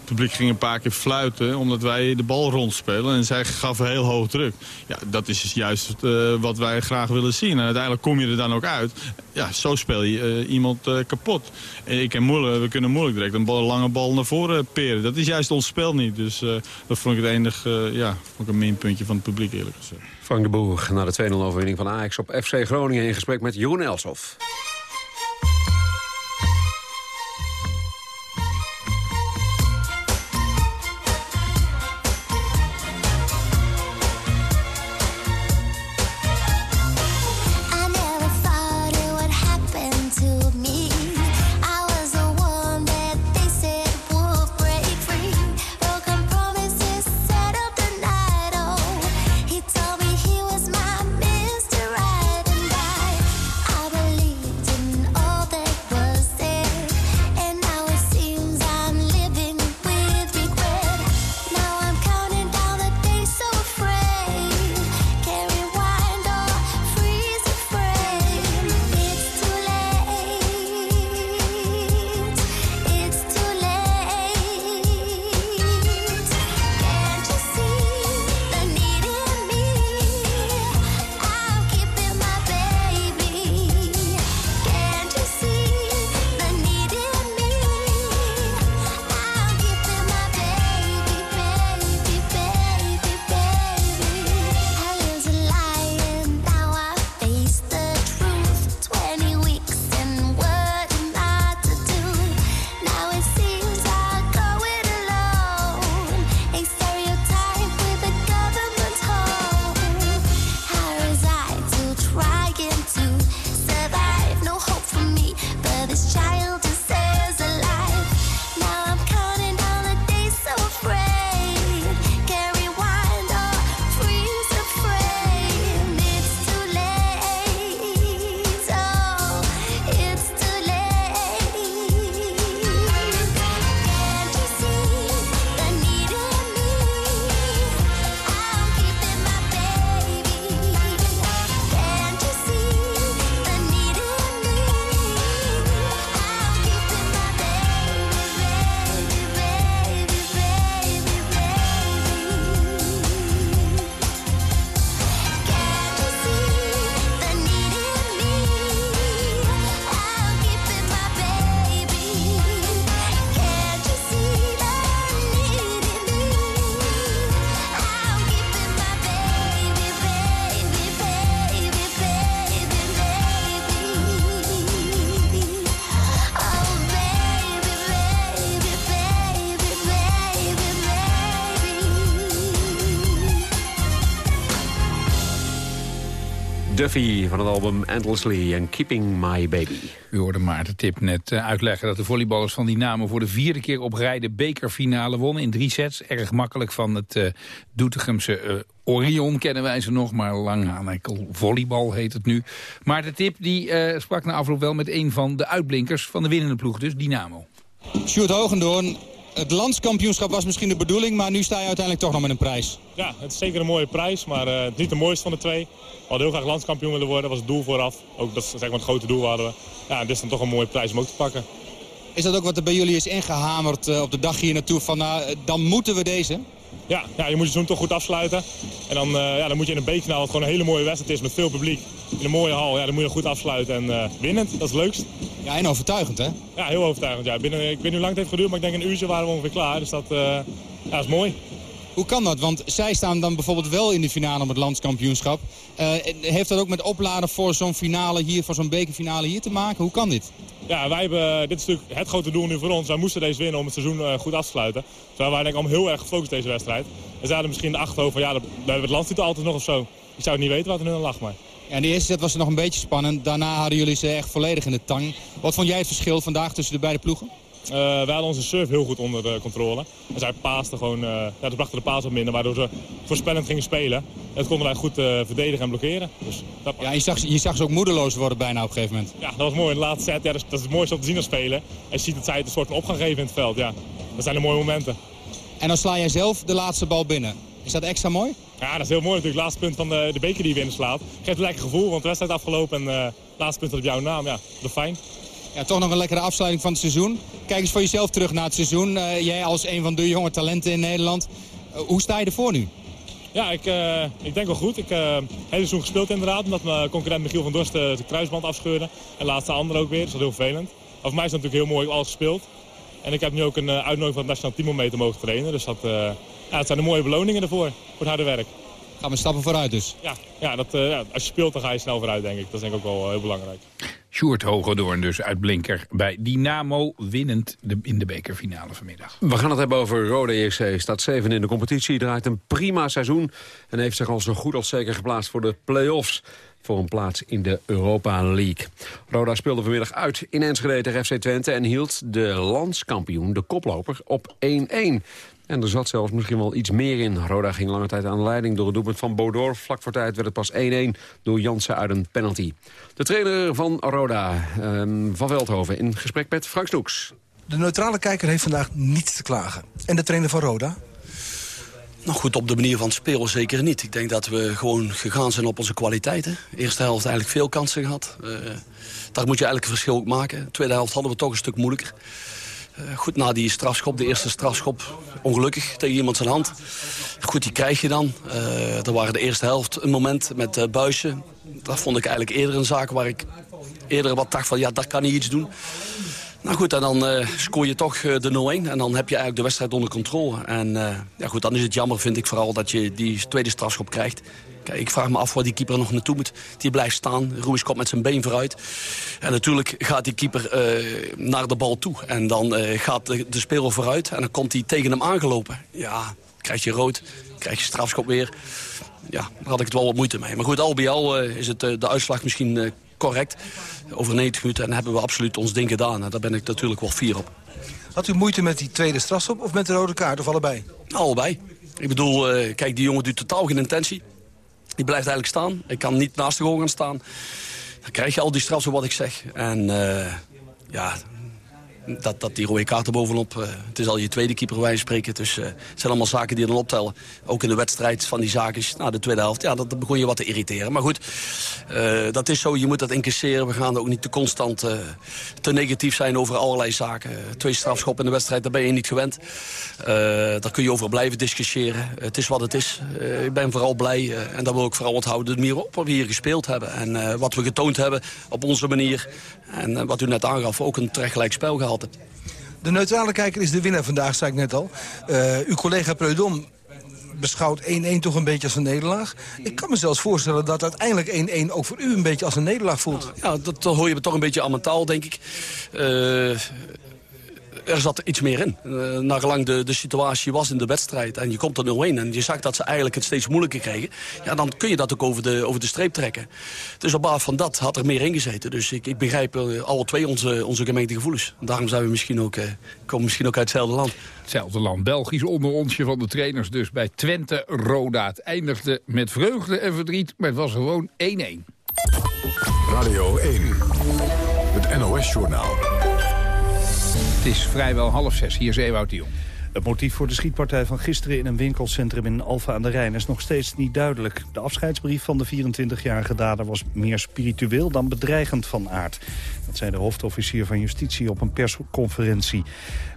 publiek ging een paar keer fluiten omdat wij de bal rondspelen. En zij gaf heel hoog druk. Ja, dat is dus juist uh, wat wij graag willen zien. En uiteindelijk kom je er dan ook uit. Ja, zo speel je uh, iemand uh, kapot. En ik moeilijk, we kunnen moeilijk direct een lange bal naar voren peren. Dat is juist ons spel niet. Dus dat vond ik het enige ja, vond een minpuntje van het publiek eerlijk gezegd. Frank de Boer na de 2-0 overwinning van Ajax op FC Groningen... in gesprek met Jeroen Elshoff. Duffy van het album Endlessly en Keeping My Baby. U hoorde Maarten Tip net eh, uitleggen dat de volleyballers van Dynamo... voor de vierde keer op rij de bekerfinale wonnen in drie sets. Erg makkelijk van het uh, Doetinchemse uh, Orion kennen wij ze nog... maar Langhanekel volleybal heet het nu. Maarten Tip die, uh, sprak na afloop wel met een van de uitblinkers... van de winnende ploeg, dus Dynamo. Sjoerd Hogendoorn, het landskampioenschap was misschien de bedoeling... maar nu sta je uiteindelijk toch nog met een prijs. Ja, het is zeker een mooie prijs, maar uh, niet de mooiste van de twee. We hadden heel graag landskampioen willen worden, dat was het doel vooraf. Ook dat is zeg maar, het grote doel hadden we. Ja, dit is dan toch een mooie prijs om ook te pakken. Is dat ook wat er bij jullie is ingehamerd uh, op de dag hier naartoe? Van, uh, dan moeten we deze? Ja, ja, je moet je seizoen toch goed afsluiten. En dan, uh, ja, dan moet je in een beekfinale, wat gewoon een hele mooie wedstrijd is met veel publiek. In een mooie hal, ja, dan moet je goed afsluiten en uh, winnend. Dat is het leukst. Ja, en overtuigend hè? Ja, heel overtuigend. Ja. Binnen, ik weet niet hoe lang het heeft geduurd, maar ik denk een uurtje waren we ongeveer klaar. Dus dat, uh, ja, dat is mooi. Hoe kan dat? Want zij staan dan bijvoorbeeld wel in de finale om het landskampioenschap. Uh, heeft dat ook met opladen voor zo'n finale hier, voor zo'n bekerfinale hier te maken? Hoe kan dit? Ja, wij hebben, dit is natuurlijk het grote doel nu voor ons. Wij moesten deze winnen om het seizoen uh, goed af te sluiten. Dus wij waren denk ik heel erg gefocust deze wedstrijd. En ze hadden misschien de achterhoofd van ja, we hebben het landstitel altijd nog of zo. Ik zou het niet weten wat er nu aan lag, maar... Ja, in de eerste set was het nog een beetje spannend. Daarna hadden jullie ze echt volledig in de tang. Wat vond jij het verschil vandaag tussen de beide ploegen? Uh, wij hadden onze surf heel goed onder de controle. En zij paasten gewoon, uh, ja, ze brachten de paas wat minder, waardoor ze voorspellend gingen spelen. Dat konden wij goed uh, verdedigen en blokkeren. Dus dat ja, je zag, je zag ze ook moedeloos worden bijna op een gegeven moment. Ja, dat was mooi. In de laatste set, ja, dat, is, dat is het mooiste om te zien als spelen. En je ziet dat zij het een soort van op gaan geven in het veld. Ja. Dat zijn de mooie momenten. En dan sla jij zelf de laatste bal binnen. Is dat extra mooi? Ja, dat is heel mooi natuurlijk. Het laatste punt van de, de beker die je binnenslaat. Geeft een lekker gevoel, want de wedstrijd afgelopen en het laatste punt op jouw naam. Ja, dat is fijn. Ja, toch nog een lekkere afsluiting van het seizoen. Kijk eens voor jezelf terug naar het seizoen. Uh, jij als een van de jonge talenten in Nederland. Uh, hoe sta je ervoor nu? Ja, ik, uh, ik denk wel goed. Ik heb het hele seizoen gespeeld inderdaad. Omdat mijn concurrent Michiel van Dorst de kruisband afscheurde. En laatste ander ook weer. Dus dat is heel vervelend. Maar voor mij is het natuurlijk heel mooi. Ik heb alles gespeeld. En ik heb nu ook een uitnodiging van het nationaal team om mee te mogen trainen. Dus dat, ja, het zijn de mooie beloningen ervoor. Voor het harde werk. Gaan we stappen vooruit dus? Ja, ja, dat, ja als je speelt dan ga je snel vooruit denk ik. Dat is denk ik ook wel heel belangrijk. Sjoerd Hogedoorn dus uitblinker bij Dynamo winnend in de bekerfinale vanmiddag. We gaan het hebben over Rode EC. Staat 7 in de competitie, draait een prima seizoen... en heeft zich al zo goed als zeker geplaatst voor de play-offs voor een plaats in de Europa League. Roda speelde vanmiddag uit in Enschede tegen FC Twente... en hield de landskampioen, de koploper, op 1-1. En er zat zelfs misschien wel iets meer in. Roda ging lange tijd aan de leiding door het doelpunt van Bodor. Vlak voor tijd werd het pas 1-1 door Jansen uit een penalty. De trainer van Roda, um, Van Veldhoven, in gesprek met Frank Snoeks. De neutrale kijker heeft vandaag niets te klagen. En de trainer van Roda? Nou goed, op de manier van spelen zeker niet. Ik denk dat we gewoon gegaan zijn op onze kwaliteiten. Eerste helft eigenlijk veel kansen gehad. Uh, daar moet je eigenlijk een verschil ook maken. Tweede helft hadden we toch een stuk moeilijker. Uh, goed, na die strafschop, de eerste strafschop, ongelukkig tegen iemand zijn hand. Goed, die krijg je dan. Uh, er waren de eerste helft een moment met uh, Buisje. Dat vond ik eigenlijk eerder een zaak waar ik eerder wat dacht van... ja, daar kan hij iets doen. Nou goed, en dan scoor je toch de 0-1. En dan heb je eigenlijk de wedstrijd onder controle. En ja goed, dan is het jammer, vind ik vooral, dat je die tweede strafschop krijgt. Kijk, ik vraag me af waar die keeper nog naartoe moet. Die blijft staan, Ruiz komt met zijn been vooruit. En natuurlijk gaat die keeper naar de bal toe. En dan gaat de, de speler vooruit en dan komt hij tegen hem aangelopen. Ja, krijg je rood, krijg je strafschop weer. Ja, daar had ik het wel wat moeite mee. Maar goed, al bij al is het de uitslag misschien correct. Over 90 minuten en hebben we absoluut ons ding gedaan. En daar ben ik natuurlijk wel fier op. Had u moeite met die tweede strafstop of met de rode kaart of allebei? Allebei. Ik bedoel, kijk, die jongen doet totaal geen intentie. Die blijft eigenlijk staan. Ik kan niet naast de goal gaan staan. Dan krijg je al die strafstop wat ik zeg. En uh, ja, dat, dat die rode kaarten bovenop. Uh, het is al je tweede keeper wij spreken. Dus uh, het zijn allemaal zaken die dan optellen. Ook in de wedstrijd van die zaken. Na de tweede helft, ja, dat, dat begon je wat te irriteren. Maar goed, uh, dat is zo. Je moet dat incasseren. We gaan ook niet te constant te negatief zijn over allerlei zaken. twee strafschoppen in de wedstrijd, daar ben je niet gewend. daar kun je over blijven discussiëren. het is wat het is. ik ben vooral blij. en daar wil ik vooral onthouden. De manier op wat we hier gespeeld hebben. En wat we getoond hebben op onze manier. En wat u net aangaf, ook een terecht spel gehad. De neutrale kijker is de winnaar vandaag, zei ik net al. Uh, uw collega Preudom beschouwt 1-1 toch een beetje als een nederlaag. Ik kan me zelfs voorstellen dat uiteindelijk 1-1 ook voor u een beetje als een nederlaag voelt. Ja, dat hoor je toch een beetje aan mijn taal, denk ik. Uh, er zat iets meer in. Uh, naar gelang de, de situatie was in de wedstrijd en je komt er 0-1... en je zag dat ze eigenlijk het steeds moeilijker kregen... Ja, dan kun je dat ook over de, over de streep trekken. Dus op basis van dat had er meer ingezeten. Dus ik, ik begrijp uh, alle twee onze, onze gemeente gevoelens. Daarom zijn we misschien ook, uh, komen misschien ook uit hetzelfde land. Hetzelfde land. Belgisch onderonsje van de trainers dus bij Twente Roda. Het eindigde met vreugde en verdriet, maar het was gewoon 1-1. Radio 1, het NOS-journaal. Het is vrijwel half zes. Hier is Ewout Jong. Het motief voor de schietpartij van gisteren in een winkelcentrum in Alfa aan de Rijn is nog steeds niet duidelijk. De afscheidsbrief van de 24-jarige dader was meer spiritueel dan bedreigend van aard. Dat zei de hoofdofficier van Justitie op een persconferentie.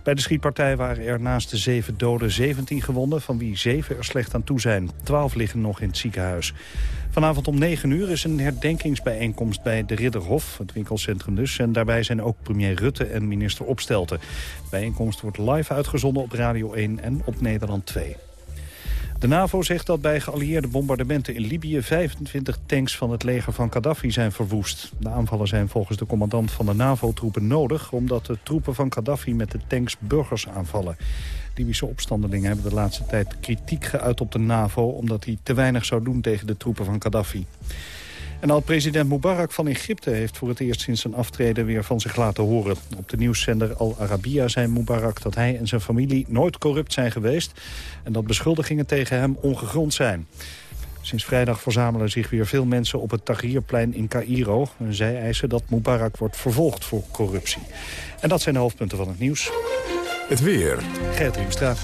Bij de schietpartij waren er naast de zeven doden 17 gewonden... van wie zeven er slecht aan toe zijn. Twaalf liggen nog in het ziekenhuis. Vanavond om 9 uur is een herdenkingsbijeenkomst bij de Ridderhof, het winkelcentrum dus. En daarbij zijn ook premier Rutte en minister Opstelten. De bijeenkomst wordt live uitgezonden op Radio 1 en op Nederland 2. De NAVO zegt dat bij geallieerde bombardementen in Libië 25 tanks van het leger van Gaddafi zijn verwoest. De aanvallen zijn volgens de commandant van de NAVO-troepen nodig... omdat de troepen van Gaddafi met de tanks burgers aanvallen. Libische opstandelingen hebben de laatste tijd kritiek geuit op de NAVO... omdat hij te weinig zou doen tegen de troepen van Gaddafi. En al president Mubarak van Egypte heeft voor het eerst sinds zijn aftreden weer van zich laten horen. Op de nieuwszender Al Arabiya zei Mubarak dat hij en zijn familie nooit corrupt zijn geweest... en dat beschuldigingen tegen hem ongegrond zijn. Sinds vrijdag verzamelen zich weer veel mensen op het Tahrirplein in Cairo. En zij eisen dat Mubarak wordt vervolgd voor corruptie. En dat zijn de hoofdpunten van het nieuws. Het weer. Gert Riemstra.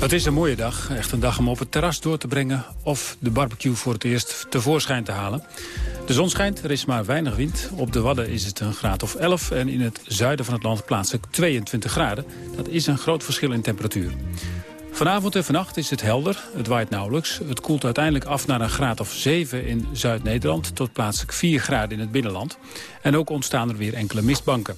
Het is een mooie dag. Echt een dag om op het terras door te brengen... of de barbecue voor het eerst tevoorschijn te halen. De zon schijnt, er is maar weinig wind. Op de Wadden is het een graad of 11 en in het zuiden van het land plaatselijk 22 graden. Dat is een groot verschil in temperatuur. Vanavond en vannacht is het helder, het waait nauwelijks. Het koelt uiteindelijk af naar een graad of 7 in Zuid-Nederland... tot plaatselijk 4 graden in het binnenland. En ook ontstaan er weer enkele mistbanken.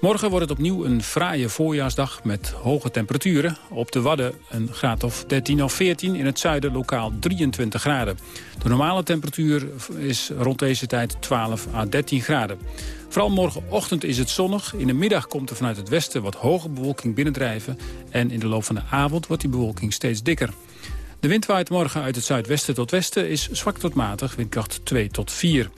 Morgen wordt het opnieuw een fraaie voorjaarsdag met hoge temperaturen. Op de Wadden een graad of 13 of 14, in het zuiden lokaal 23 graden. De normale temperatuur is rond deze tijd 12 à 13 graden. Vooral morgenochtend is het zonnig. In de middag komt er vanuit het westen wat hoge bewolking binnendrijven. En in de loop van de avond wordt die bewolking steeds dikker. De wind waait morgen uit het zuidwesten tot westen is zwak tot matig, windkracht 2 tot 4.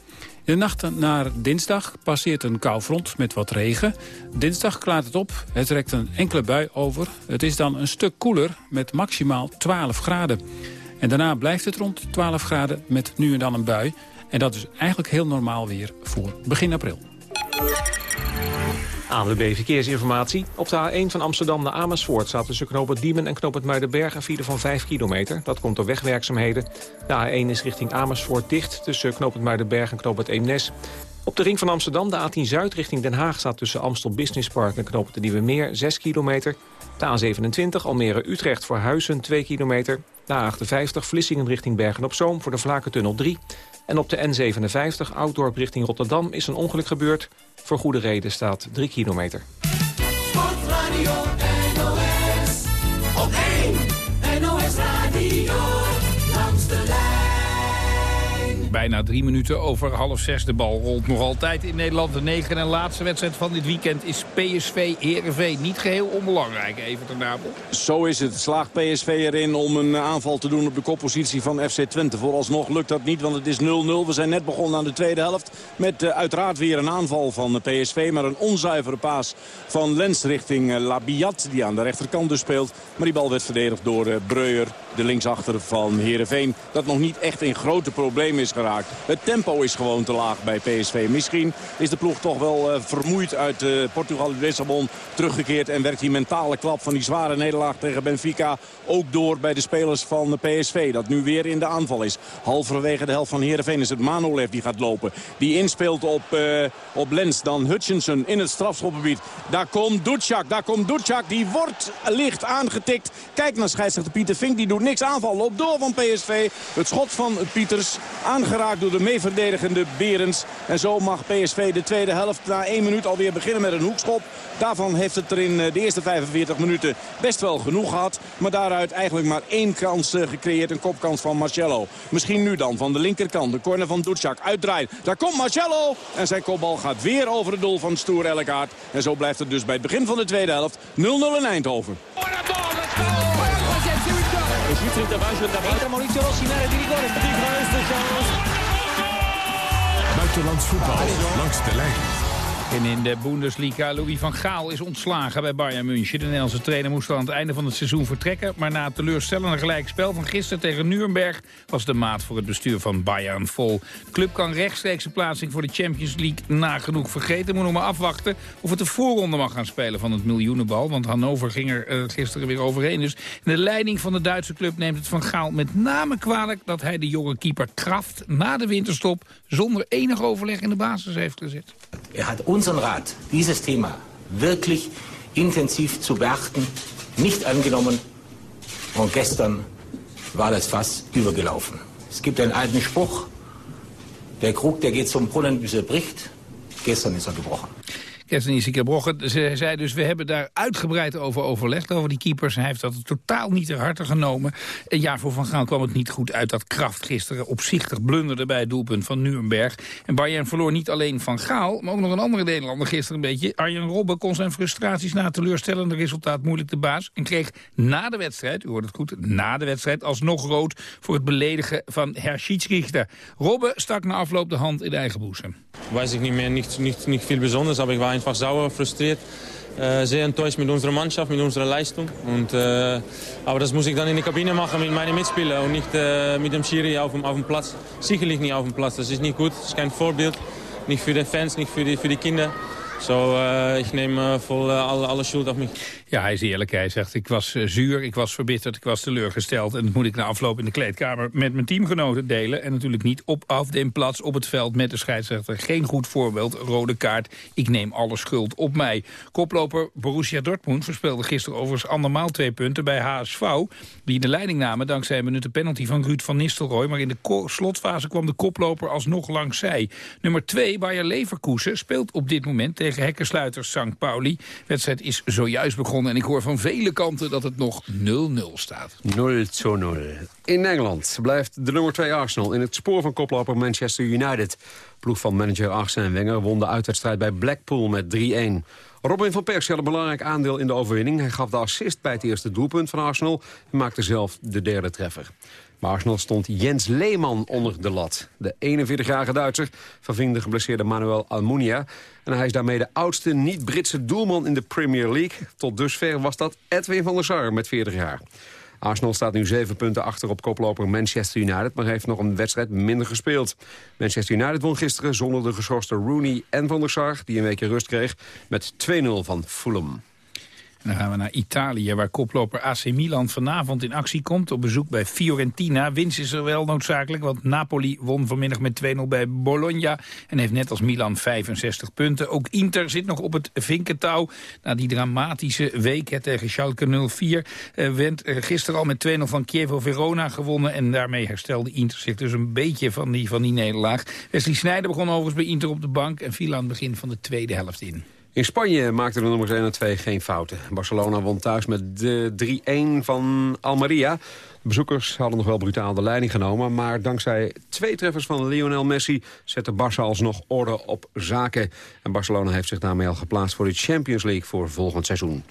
De nacht naar dinsdag passeert een koufront met wat regen. Dinsdag klaart het op. Het trekt een enkele bui over. Het is dan een stuk koeler met maximaal 12 graden. En daarna blijft het rond 12 graden met nu en dan een bui. En dat is eigenlijk heel normaal weer voor begin april. ANWB Verkeersinformatie. Op de A1 van Amsterdam naar Amersfoort staat tussen knooppunt Diemen en knooppunt Muidenberg een file van 5 kilometer. Dat komt door wegwerkzaamheden. De A1 is richting Amersfoort dicht tussen knooppunt Muidenberg en knooppunt Eemnes. Op de ring van Amsterdam, de A10 Zuid richting Den Haag... staat tussen Amstel Business Park en knooppunt de Nieuwe Meer 6 kilometer. De A27 Almere-Utrecht voor Huizen 2 kilometer. De A58 Vlissingen richting Bergen-op-Zoom voor de Vlakentunnel 3. En op de N57 Ouddorp richting Rotterdam is een ongeluk gebeurd. Voor goede reden staat 3 kilometer. Bijna drie minuten over half zes. De bal rolt nog altijd in Nederland. De negen en laatste wedstrijd van dit weekend is PSV Heerenveen. Niet geheel onbelangrijk, even ten Napel. Zo is het. Slaagt PSV erin om een aanval te doen op de koppositie van FC Twente. Vooralsnog lukt dat niet, want het is 0-0. We zijn net begonnen aan de tweede helft. Met uh, uiteraard weer een aanval van PSV. Maar een onzuivere paas van Lens richting uh, Labiat. Die aan de rechterkant dus speelt. Maar die bal werd verdedigd door Breuer. De linksachter van Heerenveen. Dat nog niet echt in grote problemen is geraakt. Het tempo is gewoon te laag bij PSV. Misschien is de ploeg toch wel uh, vermoeid uit uh, Portugal Lissabon teruggekeerd. En werkt die mentale klap van die zware nederlaag tegen Benfica ook door bij de spelers van PSV. Dat nu weer in de aanval is. Halverwege de helft van Heerenveen is het Manolev die gaat lopen. Die inspeelt op, uh, op Lens. Dan Hutchinson in het strafschopgebied. Daar komt Ducjak. Daar komt Ducjak. Die wordt licht aangetikt. Kijk naar scheidsrechter Pieter Vink. Die doet niks aanvallen op door van PSV. Het schot van Pieters aangevallen geraakt door de meeverdedigende Berends. En zo mag PSV de tweede helft na één minuut alweer beginnen met een hoekschop. Daarvan heeft het er in eh, de eerste 45 minuten best wel genoeg gehad. Maar daaruit eigenlijk maar één kans eh, gecreëerd. Een kopkans van Marcello. Misschien nu dan van de linkerkant. De corner van Ducjak uitdraait. Daar komt Marcello. En zijn kopbal gaat weer over het doel van Stoer Elkaard. En zo blijft het dus bij het begin van de tweede helft 0-0 in Eindhoven. Buitenlands voetbal langs de lijn. En in de Bundesliga, Louis van Gaal is ontslagen bij Bayern München. De Nederlandse trainer moest aan het einde van het seizoen vertrekken. Maar na het teleurstellende gelijkspel van gisteren tegen Nuremberg... was de maat voor het bestuur van Bayern vol. De club kan rechtstreeks de plaatsing voor de Champions League nagenoeg vergeten. Moet nog maar afwachten of het de voorronde mag gaan spelen van het miljoenenbal. Want Hannover ging er uh, gisteren weer overheen. Dus de leiding van de Duitse club neemt het van Gaal met name kwalijk... dat hij de jonge keeper Kraft na de winterstop... zonder enig overleg in de basis heeft gezet. Er hat unseren Rat, dieses Thema wirklich intensiv zu beachten, nicht angenommen. Und gestern war das Fass übergelaufen. Es gibt einen alten Spruch, der Krug, der geht zum Brunnen, bis er bricht. Gestern ist er gebrochen. Kerstin Isike ze zei dus, we hebben daar uitgebreid over overlegd, over die keepers. Hij heeft dat totaal niet ter harte genomen. Een jaar voor Van Gaal kwam het niet goed uit dat Kraft gisteren opzichtig blunderde bij het doelpunt van Nuremberg. En Bayern verloor niet alleen Van Gaal, maar ook nog een andere Nederlander gisteren een beetje. Arjen Robben kon zijn frustraties na teleurstellende resultaat moeilijk de baas. En kreeg na de wedstrijd, u hoort het goed, na de wedstrijd alsnog rood voor het beledigen van Herr Schiedsrichter. Robben stak na afloop de hand in de eigen boezem. Weiß ich nicht mehr, nicht, nicht, nicht viel Besonderes, aber ich war einfach sauer, frustriert. Äh, sehr enttäuscht mit unserer Mannschaft, mit unserer Leistung. Und, äh, aber das muss ich dann in der Kabine machen mit meinen Mitspielern und nicht äh, mit dem Schiri auf dem, auf dem Platz. Sicherlich nicht auf dem Platz, das ist nicht gut, das ist kein Vorbild. Nicht für die Fans, nicht für die, für die Kinder. Zo, uh, ik neem uh, vol uh, alle, schuld op mij. Ja, hij is eerlijk. Hij zegt, ik was zuur, ik was verbitterd, ik was teleurgesteld. En dat moet ik na afloop in de kleedkamer met mijn teamgenoten delen. En natuurlijk niet op afdeemplaats op het veld met de scheidsrechter. Geen goed voorbeeld, rode kaart. Ik neem alle schuld op mij. Koploper Borussia Dortmund verspeelde gisteren overigens andermaal twee punten bij HSV. Die de leiding namen dankzij een minuut penalty van Ruud van Nistelrooy. Maar in de slotfase kwam de koploper alsnog langs zij. Nummer 2, Bayer Leverkusen, speelt op dit moment tegen tegen hekkensluiters St. Pauli. De wedstrijd is zojuist begonnen en ik hoor van vele kanten dat het nog 0-0 staat. 0 0 In Engeland blijft de nummer 2 Arsenal in het spoor van koploper Manchester United. Ploeg van manager Arsene Wenger won de uitwedstrijd bij Blackpool met 3-1. Robin van Persie had een belangrijk aandeel in de overwinning. Hij gaf de assist bij het eerste doelpunt van Arsenal... en maakte zelf de derde treffer. Maar Arsenal stond Jens Leeman onder de lat. De 41-jarige Duitser verving de geblesseerde Manuel Almunia. En hij is daarmee de oudste niet-Britse doelman in de Premier League. Tot dusver was dat Edwin van der Sar met 40 jaar. Arsenal staat nu zeven punten achter op koploper Manchester United... maar heeft nog een wedstrijd minder gespeeld. Manchester United won gisteren zonder de geschorste Rooney en Van der Sar... die een weekje rust kreeg, met 2-0 van Fulham dan gaan we naar Italië, waar koploper AC Milan vanavond in actie komt. Op bezoek bij Fiorentina. Winst is er wel noodzakelijk, want Napoli won vanmiddag met 2-0 bij Bologna. En heeft net als Milan 65 punten. Ook Inter zit nog op het vinkentouw. Na die dramatische week hè, tegen Schalke 04 uh, werd uh, gisteren al met 2-0 van Chievo Verona gewonnen. En daarmee herstelde Inter zich dus een beetje van die, van die nederlaag. Wesley Sneijder begon overigens bij Inter op de bank en viel aan het begin van de tweede helft in. In Spanje maakten de nummers 1 en 2 geen fouten. Barcelona won thuis met de 3-1 van Almeria. Bezoekers hadden nog wel brutaal de leiding genomen... maar dankzij twee treffers van Lionel Messi... zette Barça alsnog orde op zaken. En Barcelona heeft zich daarmee al geplaatst voor de Champions League... voor volgend seizoen.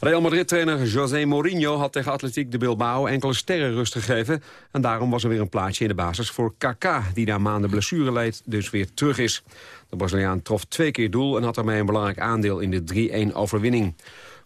Real Madrid-trainer José Mourinho had tegen Atletiek de Bilbao enkele sterren rust gegeven. En daarom was er weer een plaatsje in de basis voor Kaká, die na maanden blessure leed, dus weer terug is. De Braziliaan trof twee keer doel en had daarmee een belangrijk aandeel in de 3-1 overwinning.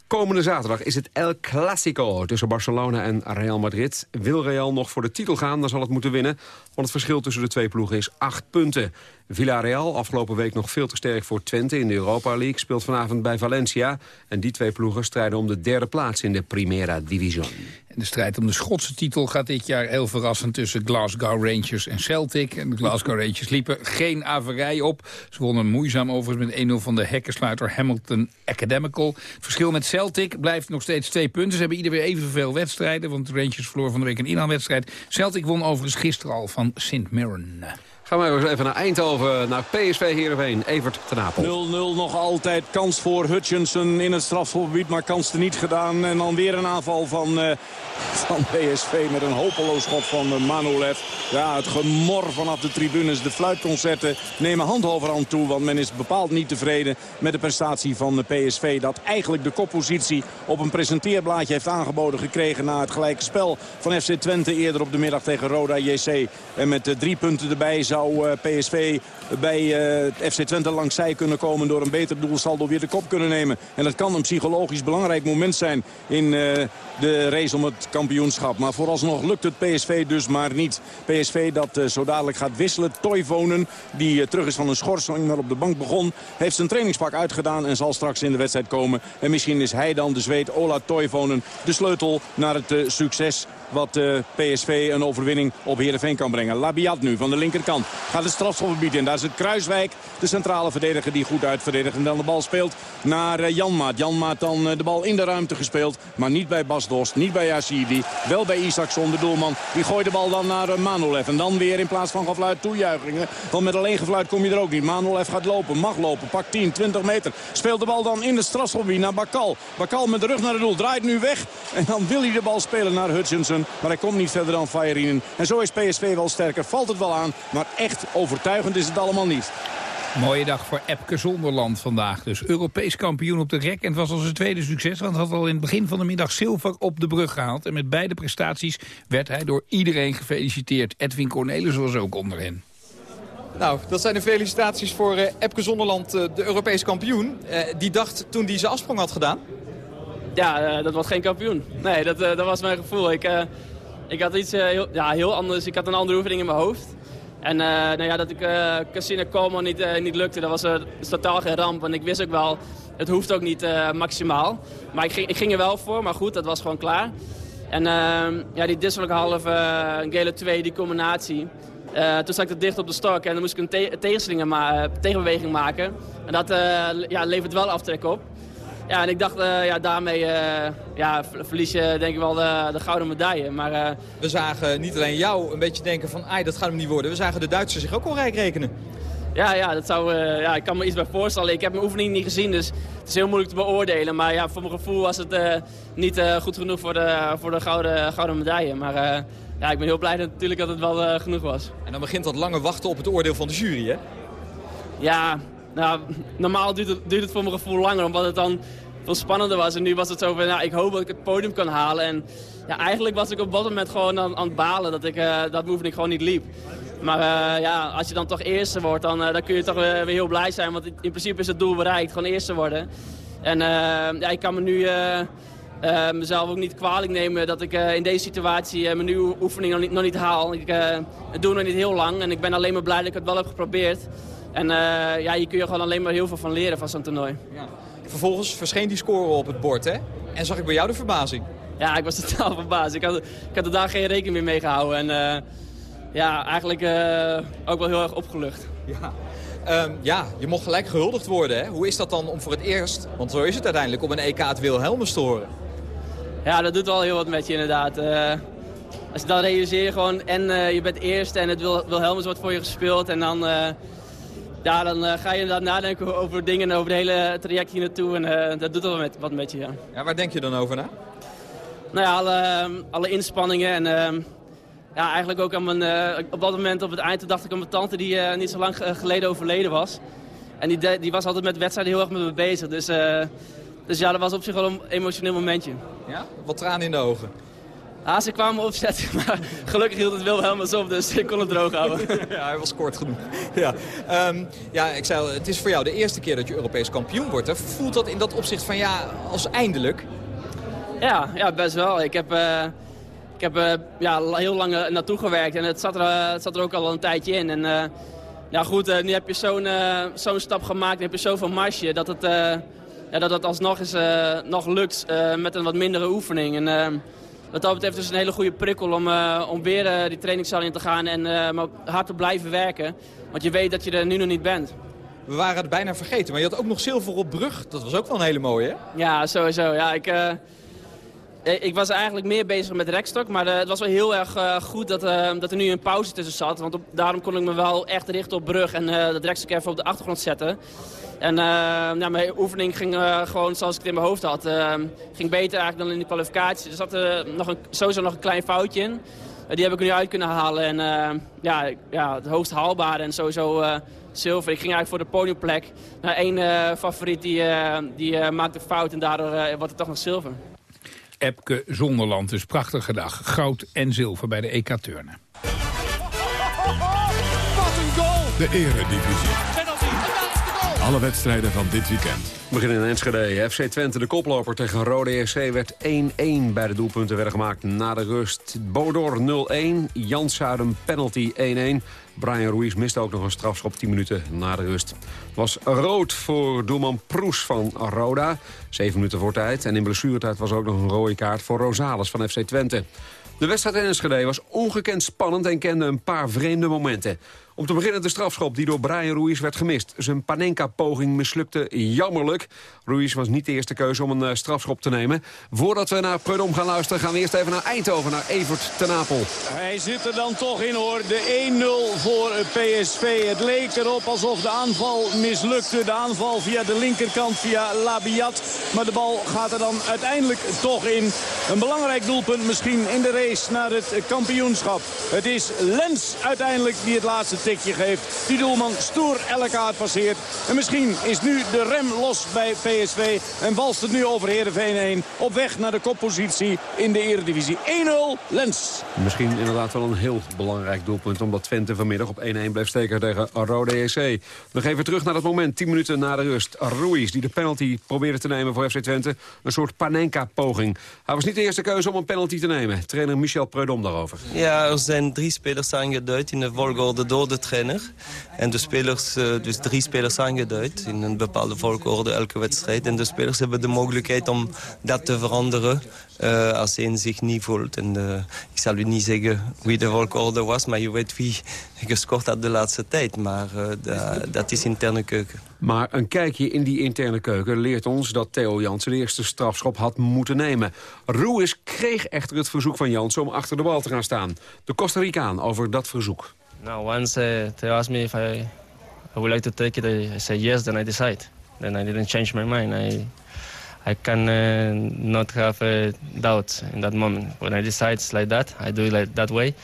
Komende zaterdag is het El Clasico tussen Barcelona en Real Madrid. Wil Real nog voor de titel gaan, dan zal het moeten winnen. Want het verschil tussen de twee ploegen is acht punten. Villarreal, afgelopen week nog veel te sterk voor Twente in de Europa League... speelt vanavond bij Valencia. En die twee ploegen strijden om de derde plaats in de Primera Division. De strijd om de Schotse titel gaat dit jaar heel verrassend tussen Glasgow Rangers en Celtic. En de Glasgow Rangers liepen geen averij op. Ze wonnen moeizaam overigens met 1-0 van de hekkensluiter Hamilton Academical. Het verschil met Celtic blijft nog steeds twee punten. Ze hebben ieder weer evenveel wedstrijden, want Rangers verloor van de week een inhaalwedstrijd. Celtic won overigens gisteren al van St. Mirren. Gaan we even naar Eindhoven, naar PSV Heerenveen. Evert ten Apel. 0-0 nog altijd. Kans voor Hutchinson in het strafgebied, maar kans er niet gedaan. En dan weer een aanval van, uh, van PSV met een hopeloos schot van uh. Ja, het gemor vanaf de tribunes. De fluitconcerten nemen hand hand toe. Want men is bepaald niet tevreden met de prestatie van de PSV. Dat eigenlijk de koppositie op een presenteerblaadje heeft aangeboden gekregen... na het gelijke spel van FC Twente eerder op de middag tegen Roda JC. En met uh, drie punten erbij zou PSV bij FC Twente langs zij kunnen komen... door een beter doelsaldo weer de kop kunnen nemen. En dat kan een psychologisch belangrijk moment zijn in de race om het kampioenschap. Maar vooralsnog lukt het PSV dus maar niet. PSV dat zo dadelijk gaat wisselen. Toivonen, die terug is van een schorsing, maar op de bank begon... heeft zijn trainingspak uitgedaan en zal straks in de wedstrijd komen. En misschien is hij dan, de Zweed Ola Toivonen, de sleutel naar het succes wat uh, PSV een overwinning op Heerenveen kan brengen. Labiat nu van de linkerkant gaat het strafschopgebied in. Daar is het Kruiswijk, de centrale verdediger die goed uitverdedigt. En dan de bal speelt naar uh, Janmaat. Janmaat dan uh, de bal in de ruimte gespeeld. Maar niet bij Bas Dost, niet bij Yassidi. Wel bij Isaacson, de doelman. Die gooit de bal dan naar Manolev. En dan weer in plaats van gefluit toejuichingen. Want met alleen gefluit kom je er ook niet. Manolev gaat lopen, mag lopen, pakt 10, 20 meter. Speelt de bal dan in de strafschopgebied naar Bakal. Bakal met de rug naar het doel, draait nu weg. En dan wil hij de bal spelen naar Hutchinson. Maar hij komt niet verder dan Feyerinen. En zo is PSV wel sterker. Valt het wel aan. Maar echt overtuigend is het allemaal niet. Mooie dag voor Epke Zonderland vandaag. Dus Europees kampioen op de rek. En het was al zijn tweede succes, want hij had al in het begin van de middag zilver op de brug gehaald. En met beide prestaties werd hij door iedereen gefeliciteerd. Edwin Cornelis was ook onder hen. Nou, dat zijn de felicitaties voor uh, Epke Zonderland, uh, de Europees kampioen. Uh, die dacht toen hij zijn afsprong had gedaan. Ja, dat was geen kampioen. Nee, dat, dat was mijn gevoel. Ik, ik had iets heel, ja, heel anders. Ik had een andere oefening in mijn hoofd. En nou ja, dat ik uh, Casino Como niet, niet lukte, dat was, uh, totaal geen ramp. En ik wist ook wel, het hoeft ook niet maximaal. Maar ik ging, ik ging er wel voor, maar goed, dat was gewoon klaar. En ja, die disselijke halve, een gele 2, die combinatie. toen zat ik er dicht op de stok en dan moest ik een te tegenbeweging maken. En dat ja, levert wel aftrek op. Ja, en ik dacht, uh, ja, daarmee uh, ja, verlies je denk ik wel de, de gouden medaille. Maar, uh... We zagen niet alleen jou een beetje denken van, ai, dat gaat hem niet worden. We zagen de Duitsers zich ook wel rijk rekenen. Ja, ja, dat zou, ja, ik kan me iets bij voorstellen. Ik heb mijn oefening niet gezien, dus het is heel moeilijk te beoordelen. Maar ja, voor mijn gevoel was het niet goed genoeg voor de, voor de gouden, gouden medaille. Maar ja, ik ben heel blij dat, natuurlijk dat het wel genoeg was. En dan begint dat lange wachten op het oordeel van de jury, hè? Ja, nou, normaal duurt het, het voor mijn gevoel langer, omdat het dan veel spannender was. En nu was het zo van, ik hoop dat ik het podium kan halen. En ja, eigenlijk was ik op dat moment gewoon aan, aan het balen dat, ik, uh, dat mijn gewoon niet liep. Maar uh, ja, als je dan toch eerste wordt, dan, uh, dan kun je toch weer, weer, heel blij zijn. Want in principe is het doel bereikt, gewoon eerste worden. En ja, ik kan me nu mezelf ook niet kwalijk nemen dat ik in deze situatie mijn nieuwe oefening nog niet, nog niet haal. Ik doe nog niet heel lang en ik ben alleen maar blij dat ik het wel heb geprobeerd. En ja, je kun je gewoon alleen maar heel veel van leren van zo'n toernooi. Ja. Vervolgens verscheen die score op het bord, hè? En zag ik bij jou de verbazing. Ja, ik was [LAUGHS] totaal verbaasd. Ik had, ik had er daar geen rekening meer mee gehouden. En uh, ja, eigenlijk uh, ook wel heel erg opgelucht. Ja. Um, ja, je mocht gelijk gehuldigd worden. Hè? Hoe is dat dan om voor het eerst, want zo is het uiteindelijk, om een EK het Wilhelmus te horen? Ja, dat doet wel heel wat met je inderdaad. Uh, als je dan realiseert gewoon, en je bent eerste en het Wil Wilhelmus wordt voor je gespeeld. En dan ja, dan uh, ga je inderdaad nadenken over dingen, over het hele traject hier naartoe. En uh, dat doet wel met, wat met je, ja. ja. Waar denk je dan over na? Nou ja, alle, ehm, alle inspanningen en uh, ja, eigenlijk ook aan mijn, eh, op dat moment op het eind dacht ik aan mijn tante die niet zo lang geleden overleden was. En die, die was altijd met wedstrijden heel erg met me bezig. Dus, dus ja, dat was op zich wel een emotioneel momentje. Ja? Wat tranen in de ogen? Ah, ze kwamen opzetten, [LAUGHS] maar gelukkig hield het Wilhelmus op, dus ik kon het droog houden. [LAUGHS] ja, hij was kort genoeg. ja. Um, ja, ik zei het is voor jou de eerste keer dat je Europees kampioen wordt. Hè? Voelt dat in dat opzicht van ja, als eindelijk? Ja, ja best wel. Ik heb, uh, ik heb uh, ja, heel lang naartoe gewerkt en het zat, er, het zat er ook al een tijdje in. En ja, goed, nu heb je zo'n zo'n stap gemaakt, nu heb je zoveel marge dat het, ja, dat het alsnog eens, nog lukt met een wat mindere oefening. En, ehm, wat dat betreft is het een hele goede prikkel om, uh, om weer uh, die trainingszaal in te gaan en uh, maar hard te blijven werken. Want je weet dat je er nu nog niet bent. We waren het bijna vergeten, maar je had ook nog zilver op brug. Dat was ook wel een hele mooie, hè? Ja, sowieso. Ja, ik, ik was eigenlijk meer bezig met rekstok, maar het was wel heel erg goed dat, dat er nu een pauze tussen zat. Want op, daarom kon ik me wel echt richten op brug en dat rekstok even op de achtergrond zetten. En ja, mijn oefening ging gewoon zoals ik het in mijn hoofd had. ging beter eigenlijk dan in de kwalificatie. Er zat nog een, sowieso nog een klein foutje in. die heb ik er nu uit kunnen halen. En ja, ja, het hoogst haalbare en sowieso zilver. Ik ging eigenlijk voor de podiumplek. Nou, één uh, favoriet die, uh, die uh, maakte fout en daardoor wordt het toch nog zilver. Epke Zonderland, dus prachtige dag. Goud en zilver bij de EK Turnen. Wat een goal! De eredivisie. Alle wedstrijden van dit weekend. We beginnen in Enschede. FC Twente, de koploper tegen Rode EC, werd 1-1. Bij de doelpunten werden gemaakt na de rust. Bodor 0-1, Janszuiden penalty 1-1. Brian Ruiz miste ook nog een strafschop 10 minuten na de rust. Was rood voor doelman Proes van Roda. 7 minuten voor tijd. En in blessuretijd was ook nog een rode kaart voor Rosales van FC Twente. De wedstrijd in Enschede was ongekend spannend en kende een paar vreemde momenten. Om te beginnen de strafschop die door Brian Ruiz werd gemist. Zijn Panenka-poging mislukte jammerlijk. Ruiz was niet de eerste keuze om een uh, strafschop te nemen. Voordat we naar Prudom gaan luisteren... gaan we eerst even naar Eindhoven, naar Evert ten Apel. Hij zit er dan toch in hoor. De 1-0 voor PSV. Het leek erop alsof de aanval mislukte. De aanval via de linkerkant, via Labiat. Maar de bal gaat er dan uiteindelijk toch in. Een belangrijk doelpunt misschien in de race naar het kampioenschap. Het is Lens uiteindelijk die het laatste tikje geeft. Die doelman stoer elke kaart passeert. En misschien is nu de rem los bij PSV. En walst het nu over Heerenveen 1 op weg naar de koppositie in de Eredivisie. 1-0 Lens. Misschien inderdaad wel een heel belangrijk doelpunt. Omdat Twente vanmiddag op 1-1 bleef steken tegen Rode EC. Nog even terug naar dat moment. 10 minuten na de rust. Ruiz die de penalty probeerde te nemen voor FC Twente. Een soort Panenka-poging. Hij was niet de eerste keuze om een penalty te nemen. Trainer Michel Preudom daarover. Ja, er zijn drie spelers aangeduid in de volgorde door de trainer. En de spelers, dus drie spelers aangeduid in een bepaalde volgorde elke wedstrijd. En de spelers hebben de mogelijkheid om dat te veranderen uh, als één zich niet voelt. En uh, ik zal u niet zeggen wie de volgorde was, maar je weet wie gescoord had de laatste tijd. Maar da, dat is interne keuken. Maar een kijkje in die interne keuken leert ons dat Theo Jansen de eerste strafschop had moeten nemen. Ruiz kreeg echter het verzoek van Jansen om achter de bal te gaan staan. De Costa Ricaan over dat verzoek. Now, once uh, Theo asked me if I, I would like to take it, I said yes, then I decide. Then I didn't change my mind. I I can uh, not have uh, doubts in that moment. When I decide like that, I do it like that way.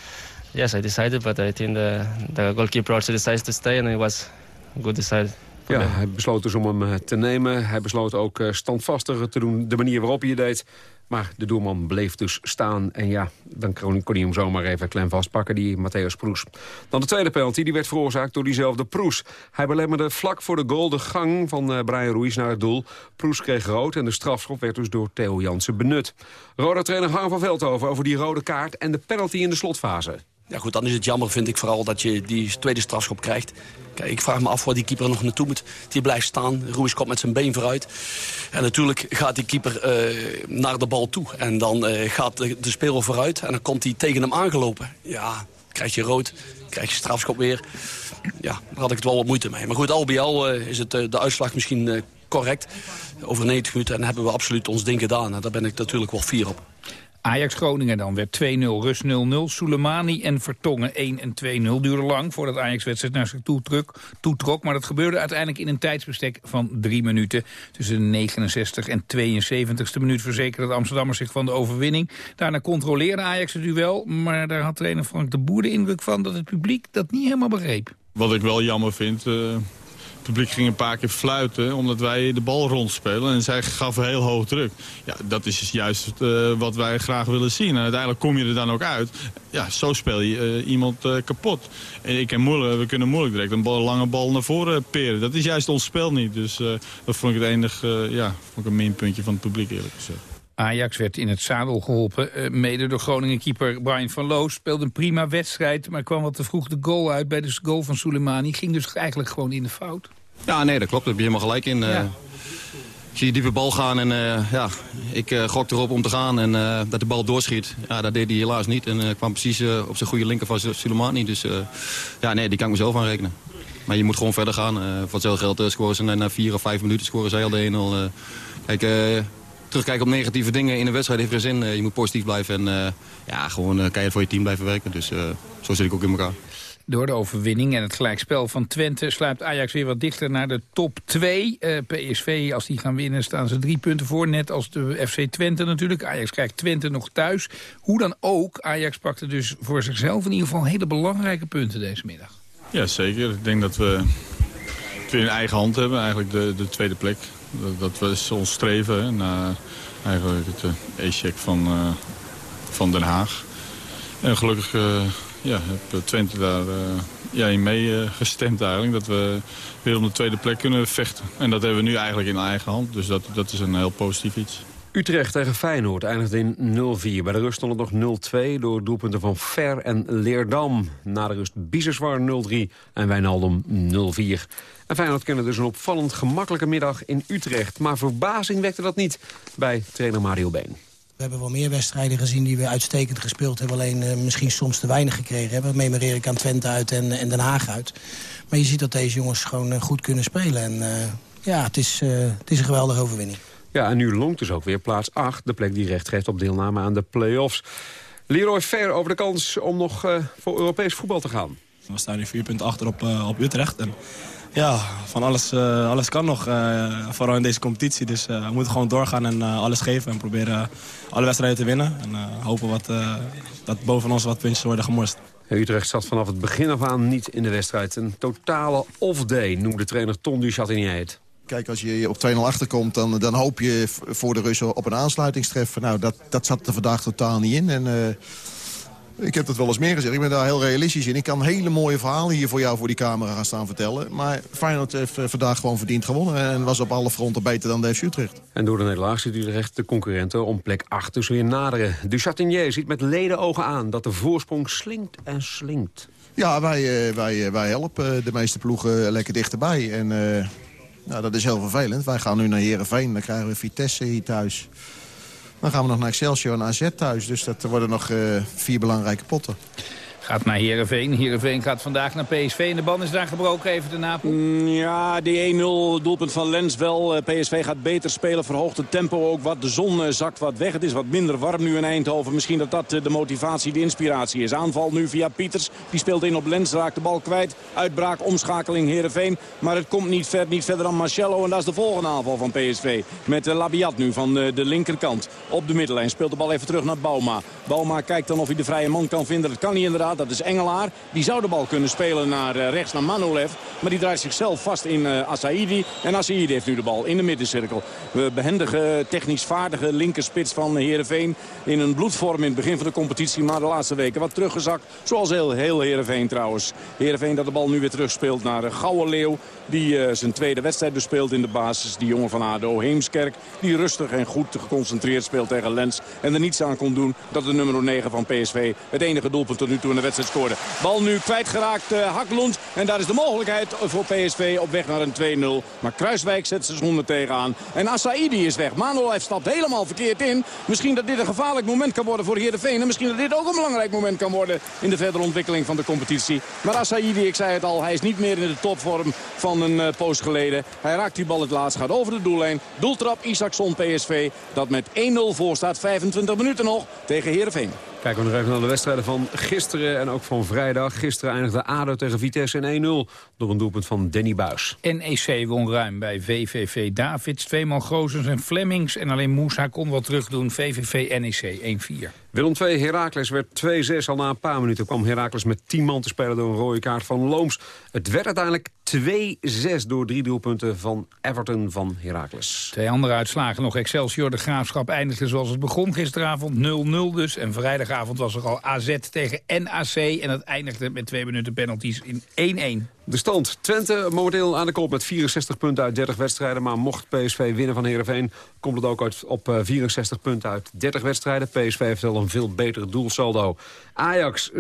Yes, I decided, but I think the, the goalkeeper also decides to stay, and it was a good decision. Ja, hij besloot dus om hem uh, te nemen. Hij besloot ook uh, standvastiger te doen, de manier waarop hij het deed. Maar de doelman bleef dus staan. En ja, dan kon hij hem zomaar even klem vastpakken, die Matthäus Proes. Dan de tweede penalty, die werd veroorzaakt door diezelfde Proes. Hij belemmerde vlak voor de goal de gang van uh, Brian Ruiz naar het doel. Proes kreeg rood en de strafschop werd dus door Theo Jansen benut. Roda-trainer Harm van Veldhoven over die rode kaart en de penalty in de slotfase. Ja goed, dan is het jammer, vind ik vooral, dat je die tweede strafschop krijgt. Kijk, ik vraag me af waar die keeper nog naartoe moet. Die blijft staan, Ruiz komt met zijn been vooruit. En natuurlijk gaat die keeper uh, naar de bal toe. En dan uh, gaat de, de speler vooruit en dan komt hij tegen hem aangelopen. Ja, krijg je rood, krijg je strafschop weer. Ja, daar had ik het wel wat moeite mee. Maar goed, al bij al uh, is het, de uitslag misschien correct. Over 90 minuten en hebben we absoluut ons ding gedaan. En daar ben ik natuurlijk wel fier op. Ajax-Groningen dan werd 2-0, Rus 0-0. Soleimani en Vertongen 1 en 2-0. Duurde lang voordat Ajax-wedstrijd naar zich toe trok, toetrok. Maar dat gebeurde uiteindelijk in een tijdsbestek van drie minuten. Tussen de 69 en 72ste minuut verzekerde de Amsterdammers zich van de overwinning. Daarna controleerde Ajax het duel. Maar daar had trainer Frank de Boer de indruk van dat het publiek dat niet helemaal begreep. Wat ik wel jammer vind... Uh het publiek ging een paar keer fluiten omdat wij de bal rondspelen. En zij gaven heel hoog druk. Ja, dat is dus juist uh, wat wij graag willen zien. En uiteindelijk kom je er dan ook uit. Ja, zo speel je uh, iemand uh, kapot. En ik ken moeilijk, we kunnen moeilijk direct een lange bal naar voren peren. Dat is juist ons spel niet. Dus dat vond ik het enige, ja, vond ik een minpuntje van het publiek eerlijk gezegd. Ajax werd in het zadel geholpen. mede door Groningen-keeper Brian van Loos. Speelde een prima wedstrijd, maar kwam wat te vroeg de goal uit... bij de goal van Soleimani. Ging dus eigenlijk gewoon in de fout. Ja, nee, dat klopt. Daar heb je helemaal gelijk in. Ja. Ik zie die diepe bal gaan en uh, ja, ik uh, gok erop om te gaan en dat de bal doorschiet. Ja, dat deed hij helaas niet en kwam precies op zijn goede linker van Soleimani. Dus ja, nee, die kan ik mezelf aanrekenen. Maar je moet gewoon verder gaan. voor hetzelfde geld scoren ze na vier of vijf minuten scoren zij al de 1-0. kijk, terugkijken op negatieve dingen in een wedstrijd heeft geen zin. Eh, je moet positief blijven en eh, ja, gewoon uh, keihard voor je team blijven werken. Dus zo zit ik ook in elkaar. Door de overwinning en het gelijkspel van Twente sluipt Ajax weer wat dichter naar de top 2. PSV, als die gaan winnen, staan ze drie punten voor. Net als de FC Twente natuurlijk. Ajax krijgt Twente nog thuis. Hoe dan ook, Ajax pakte dus voor zichzelf in ieder geval hele belangrijke punten deze middag. Ja, zeker. Ik denk dat we het weer in eigen hand hebben. Eigenlijk de, de tweede plek. Dat, was ons streven na eigenlijk het uh, e van, uh, van Den Haag. En gelukkig uh, ja, heb Twente daar ja, in mee gestemd eigenlijk. Dat we weer om de tweede plek kunnen vechten. En dat hebben we nu eigenlijk in eigen hand. Dus dat, dat is een heel positief iets. Utrecht tegen Feyenoord eindigde in 0-4. Bij de rust stond het nog 0-2 door doelpunten van Fer en Leerdam. Na de rust Biseswar 0-3 en Wijnaldum 0-4. En Feyenoord kende dus een opvallend gemakkelijke middag in Utrecht. Maar verbazing wekte dat niet bij trainer Mario Been. We hebben wel meer wedstrijden gezien die we uitstekend gespeeld hebben. Alleen uh, misschien soms te weinig gekregen hebben. Memoreer ik aan Twente uit en, en Den Haag uit. Maar je ziet dat deze jongens gewoon uh, goed kunnen spelen. En uh, ja, het is, het is een geweldige overwinning. Ja, en nu longt dus ook weer plaats 8. De plek die recht geeft op deelname aan de play-offs. Leroy Ver over de kans om nog voor Europees voetbal te gaan. We staan nu vier punten achter op, op Utrecht. En ja, van alles, uh, alles kan nog. Uh, vooral in deze competitie. Dus uh, we moeten gewoon doorgaan en alles geven. En proberen alle wedstrijden te winnen. En hopen wat, dat boven ons wat puntjes worden gemorst. Utrecht zat vanaf het begin af aan niet in de wedstrijd. Een totale off-day noemde trainer Ton du Chatinier het. Kijk, als je op 2-0 achterkomt, dan, dan hoop je voor de Russen op een aansluitingstreffer. Nou, dat, dat zat er vandaag totaal niet in. En ik heb dat wel eens meer gezegd. Ik ben daar heel realistisch in. Ik kan hele mooie verhalen hier voor jou voor die camera gaan staan vertellen. Maar Feyenoord heeft eh, vandaag gewoon verdiend gewonnen. En was op alle fronten beter dan de FC Utrecht. En door de nederlaag ziet Utrecht de concurrenten om plek 8 dus weer naderen. Chatinier ziet met ledenogen aan dat de voorsprong slinkt en slinkt. Ja, wij, eh, wij, eh, wij helpen de meeste ploegen lekker dichterbij. En nou, dat is heel vervelend. Wij gaan nu naar Heerenveen. Dan krijgen we Vitesse hier thuis. Dan gaan we nog naar Excelsior en AZ thuis. Dus dat worden nog uh, vier belangrijke potten. Gaat naar Heerenveen. Heerenveen gaat vandaag naar PSV. En de band is daar gebroken even de Napel. Mm, ja, die 1-0 doelpunt van Lens wel. Eh, PSV gaat beter spelen, verhoogt het tempo ook wat. De zon eh, zakt wat weg. Het is wat minder warm nu in Eindhoven. Misschien dat dat de motivatie, de inspiratie is. Aanval nu via Pieters. Die speelt in op Lens, raakt de bal kwijt. Uitbraak, omschakeling Heerenveen. Maar het komt niet, ver, niet verder dan Marcello. En dat is de volgende aanval van PSV. Met Labiat nu van de linkerkant. Op de middenlijn speelt de bal even terug naar Bauma. Bauma kijkt dan of hij de vrije man kan vinden. Dat kan hij inderdaad. Dat is Engelaar. Die zou de bal kunnen spelen naar eh, rechts naar Manolev. Maar die draait zichzelf vast in uh, Asaidi. En Asaidi heeft nu de bal in de middencirkel. We behendige, technisch vaardige linkerspits van Heerenveen. In een bloedvorm in het begin van de competitie. Maar de laatste weken wat teruggezakt. Zoals heel, heel Heerenveen trouwens. Heerenveen dat de bal nu weer terugspeelt naar uh, Gouwe Leeuw. Die zijn tweede wedstrijd bespeelt in de basis. Die jongen van ADO Heemskerk. Die rustig en goed geconcentreerd speelt tegen Lens. En er niets aan kon doen dat de nummer 9 van PSV het enige doelpunt tot nu toe de. Bal nu kwijtgeraakt uh, Haklund. En daar is de mogelijkheid voor PSV op weg naar een 2-0. Maar Kruiswijk zet zijn schoenen tegenaan. En Asaidi is weg. Heeft stapt helemaal verkeerd in. Misschien dat dit een gevaarlijk moment kan worden voor Heerenveen. En misschien dat dit ook een belangrijk moment kan worden in de verdere ontwikkeling van de competitie. Maar Asaidi, ik zei het al, hij is niet meer in de topvorm van een uh, poos geleden. Hij raakt die bal het laatst, gaat over de doellijn. Doeltrap Isaacson PSV, dat met 1-0 voor staat. 25 minuten nog tegen Heerenveen. Kijken we nog even naar de wedstrijden van gisteren en ook van vrijdag. Gisteren eindigde ADO tegen Vitesse in 1-0 door een doelpunt van Danny Buis. NEC won ruim bij VVV Davids. Tweemaal Gozens en Flemings. En alleen Moussa kon wat terugdoen. VVV NEC 1-4. Willem 2 Heracles werd 2-6. Al na een paar minuten kwam Heracles met 10 man te spelen door een rode kaart van Looms. Het werd uiteindelijk 2-6 door drie doelpunten van Everton van Heracles. Twee andere uitslagen nog. Excelsior de Graafschap eindigde zoals het begon gisteravond 0-0 dus. En vrijdagavond was er al AZ tegen NAC. En dat eindigde met twee minuten penalties in 1-1. De stand. Twente momenteel aan de kop met 64 punten uit 30 wedstrijden. Maar mocht PSV winnen van Heerenveen, komt het ook uit op 64 eh, punten uit 30 wedstrijden. PSV heeft wel een veel betere doelsaldo. Ajax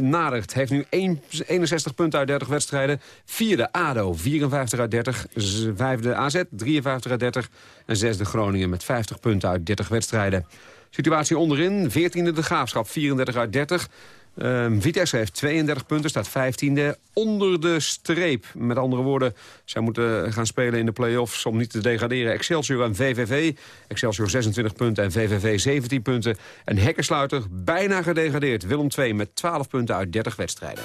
nadert, heeft nu 61 punten uit 30 wedstrijden. Vierde ADO, 54 uit 30. Vijfde AZ, 53 uit 30. En zesde Groningen met 50 punten uit 30 wedstrijden. Situatie onderin, 14e de Graafschap, 34 uit 30. Ehm, Vitesse heeft 32 punten, staat 15e onder de streep. Met andere woorden, zij moeten gaan spelen in de play-offs om niet te degraderen. Excelsior en VVV. Excelsior 26 punten en VVV 17 punten. En Hekkensluiter bijna gedegradeerd. Willem 2 met 12 punten uit 30 wedstrijden.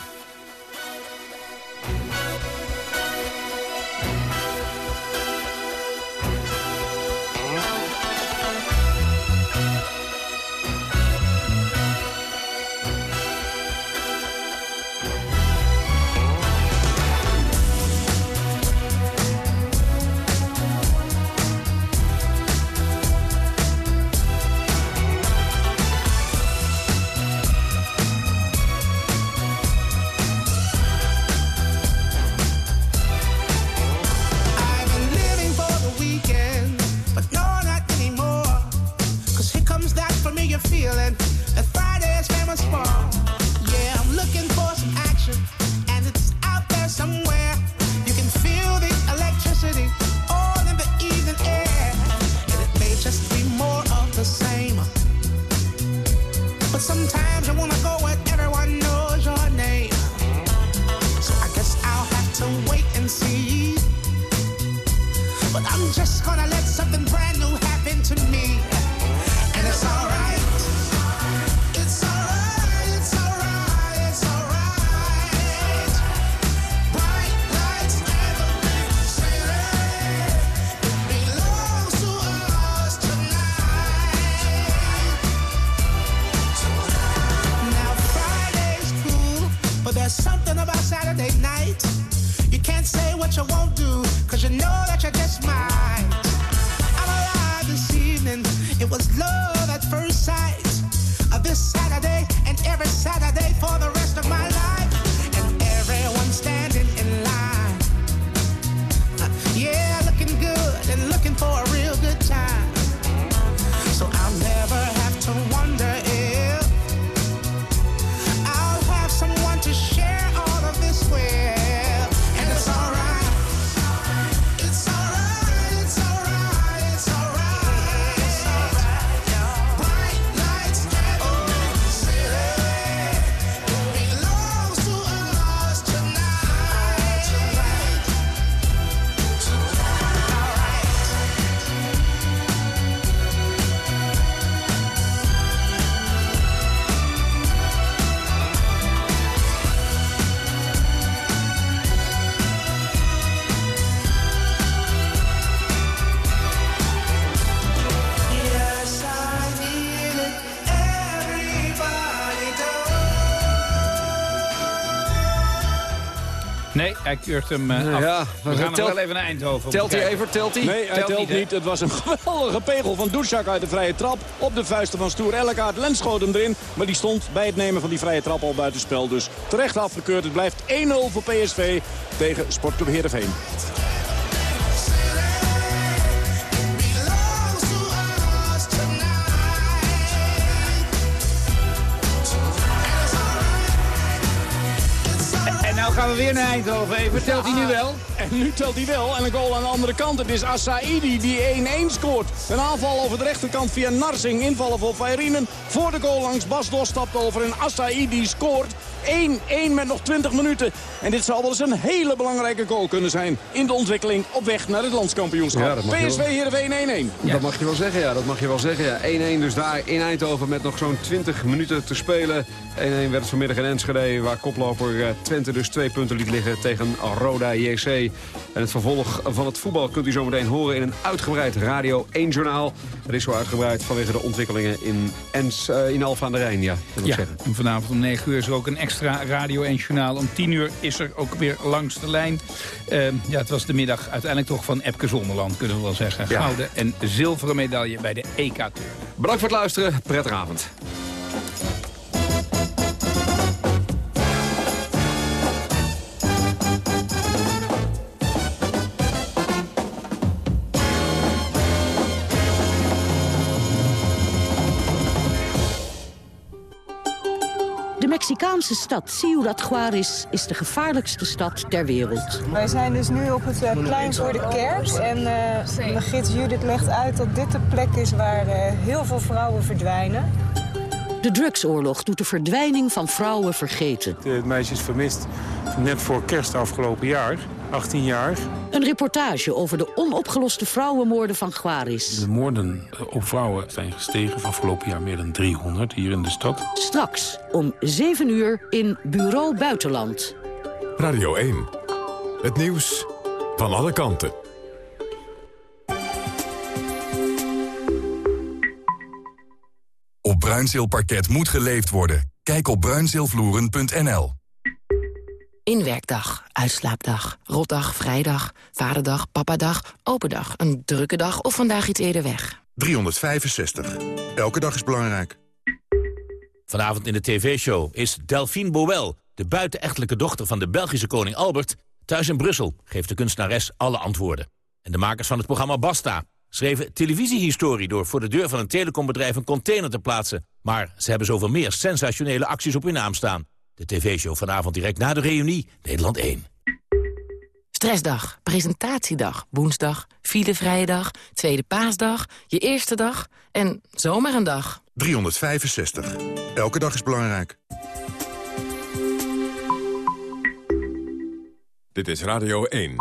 Hij keurt hem eh, af. Ja, we gaan nog telt- wel even naar Eindhoven. Telt hij even? Telt hij? Nee, hij telt, niet. Het was een geweldige pegel van Dushak uit de vrije trap. Op de vuisten van Stoer Ellekaart. Lens schoot hem erin. Maar die stond bij het nemen van die vrije trap al buitenspel. Dus terecht afgekeurd. Het blijft 1-0 voor PSV tegen Sportclub Heerenveen. Gaan we weer naar Eindhoven. Even, telt hij nu wel? En nu telt hij wel. En een goal aan de andere kant. Het is Assaidi die 1-1 scoort. Een aanval over de rechterkant via Narsing. Invallen voor Feirinen. Voor de goal langs Bas stapt over. En Assaidi scoort. 1-1 met nog 20 minuten. En dit zal wel eens een hele belangrijke goal kunnen zijn. In de ontwikkeling op weg naar het landskampioenschap. Ja, PSV. Heerenveen 1-1. Dat mag je wel zeggen, ja. Dat mag je wel zeggen, ja. 1-1 dus daar in Eindhoven met nog zo'n 20 minuten te spelen. 1-1 werd het vanmiddag in Enschede, waar koploper eh, Twente dus twee punten liet liggen tegen Roda JC. En het vervolg van het voetbal kunt u zometeen horen in een uitgebreid Radio 1-journaal. Dat is zo uitgebreid vanwege de ontwikkelingen in, Ens, eh, in Alphen aan de Rijn, ja. Dat Ja, zeggen. en vanavond om 9 uur is er ook een extra Radio 1 journaal. Om 10 uur is er ook weer langs de lijn. Ehm, ja, het was de middag uiteindelijk toch van Epke Zonderland, kunnen we wel zeggen. Ja. Gouden en zilveren medaille bij de EK-turn. Bedankt voor het luisteren. Prettige avond. Mexicaanse stad Ciudad Juarez is de gevaarlijkste stad ter wereld. Wij zijn dus nu op het eh, plein voor de kerk. En eh, de gids Judith legt uit dat dit de plek is waar eh, heel veel vrouwen verdwijnen. De drugsoorlog doet de verdwijning van vrouwen vergeten. Het meisje is vermist net voor kerst afgelopen jaar, 18 jaar. Een reportage over de onopgeloste vrouwenmoorden van Juarez. De moorden op vrouwen zijn gestegen van afgelopen jaar meer dan 300 hier in de stad. Straks om 7 uur in Bureau Buitenland. Radio 1. Het nieuws van alle kanten. Op Bruinzeelparket moet geleefd worden. Kijk op bruinzeelvloeren.nl. Inwerkdag, uitslaapdag, rotdag, vrijdag, vaderdag, papadag, open dag, een drukke dag of vandaag iets eerder weg. 365. Elke dag is belangrijk. Vanavond in de tv-show is Delphine Boel, de buitenechtelijke dochter van de Belgische koning Albert... thuis in Brussel, geeft de kunstenares alle antwoorden. En de makers van het programma Basta schreven televisiehistorie... door voor de deur van een telecombedrijf een container te plaatsen. Maar ze hebben zoveel meer sensationele acties op hun naam staan. De tv-show vanavond direct na de reunie, Nederland 1. Stressdag, presentatiedag, woensdag, filevrije dag, tweede paasdag, je eerste dag en zomaar een dag. 365. Elke dag is belangrijk. Dit is Radio 1.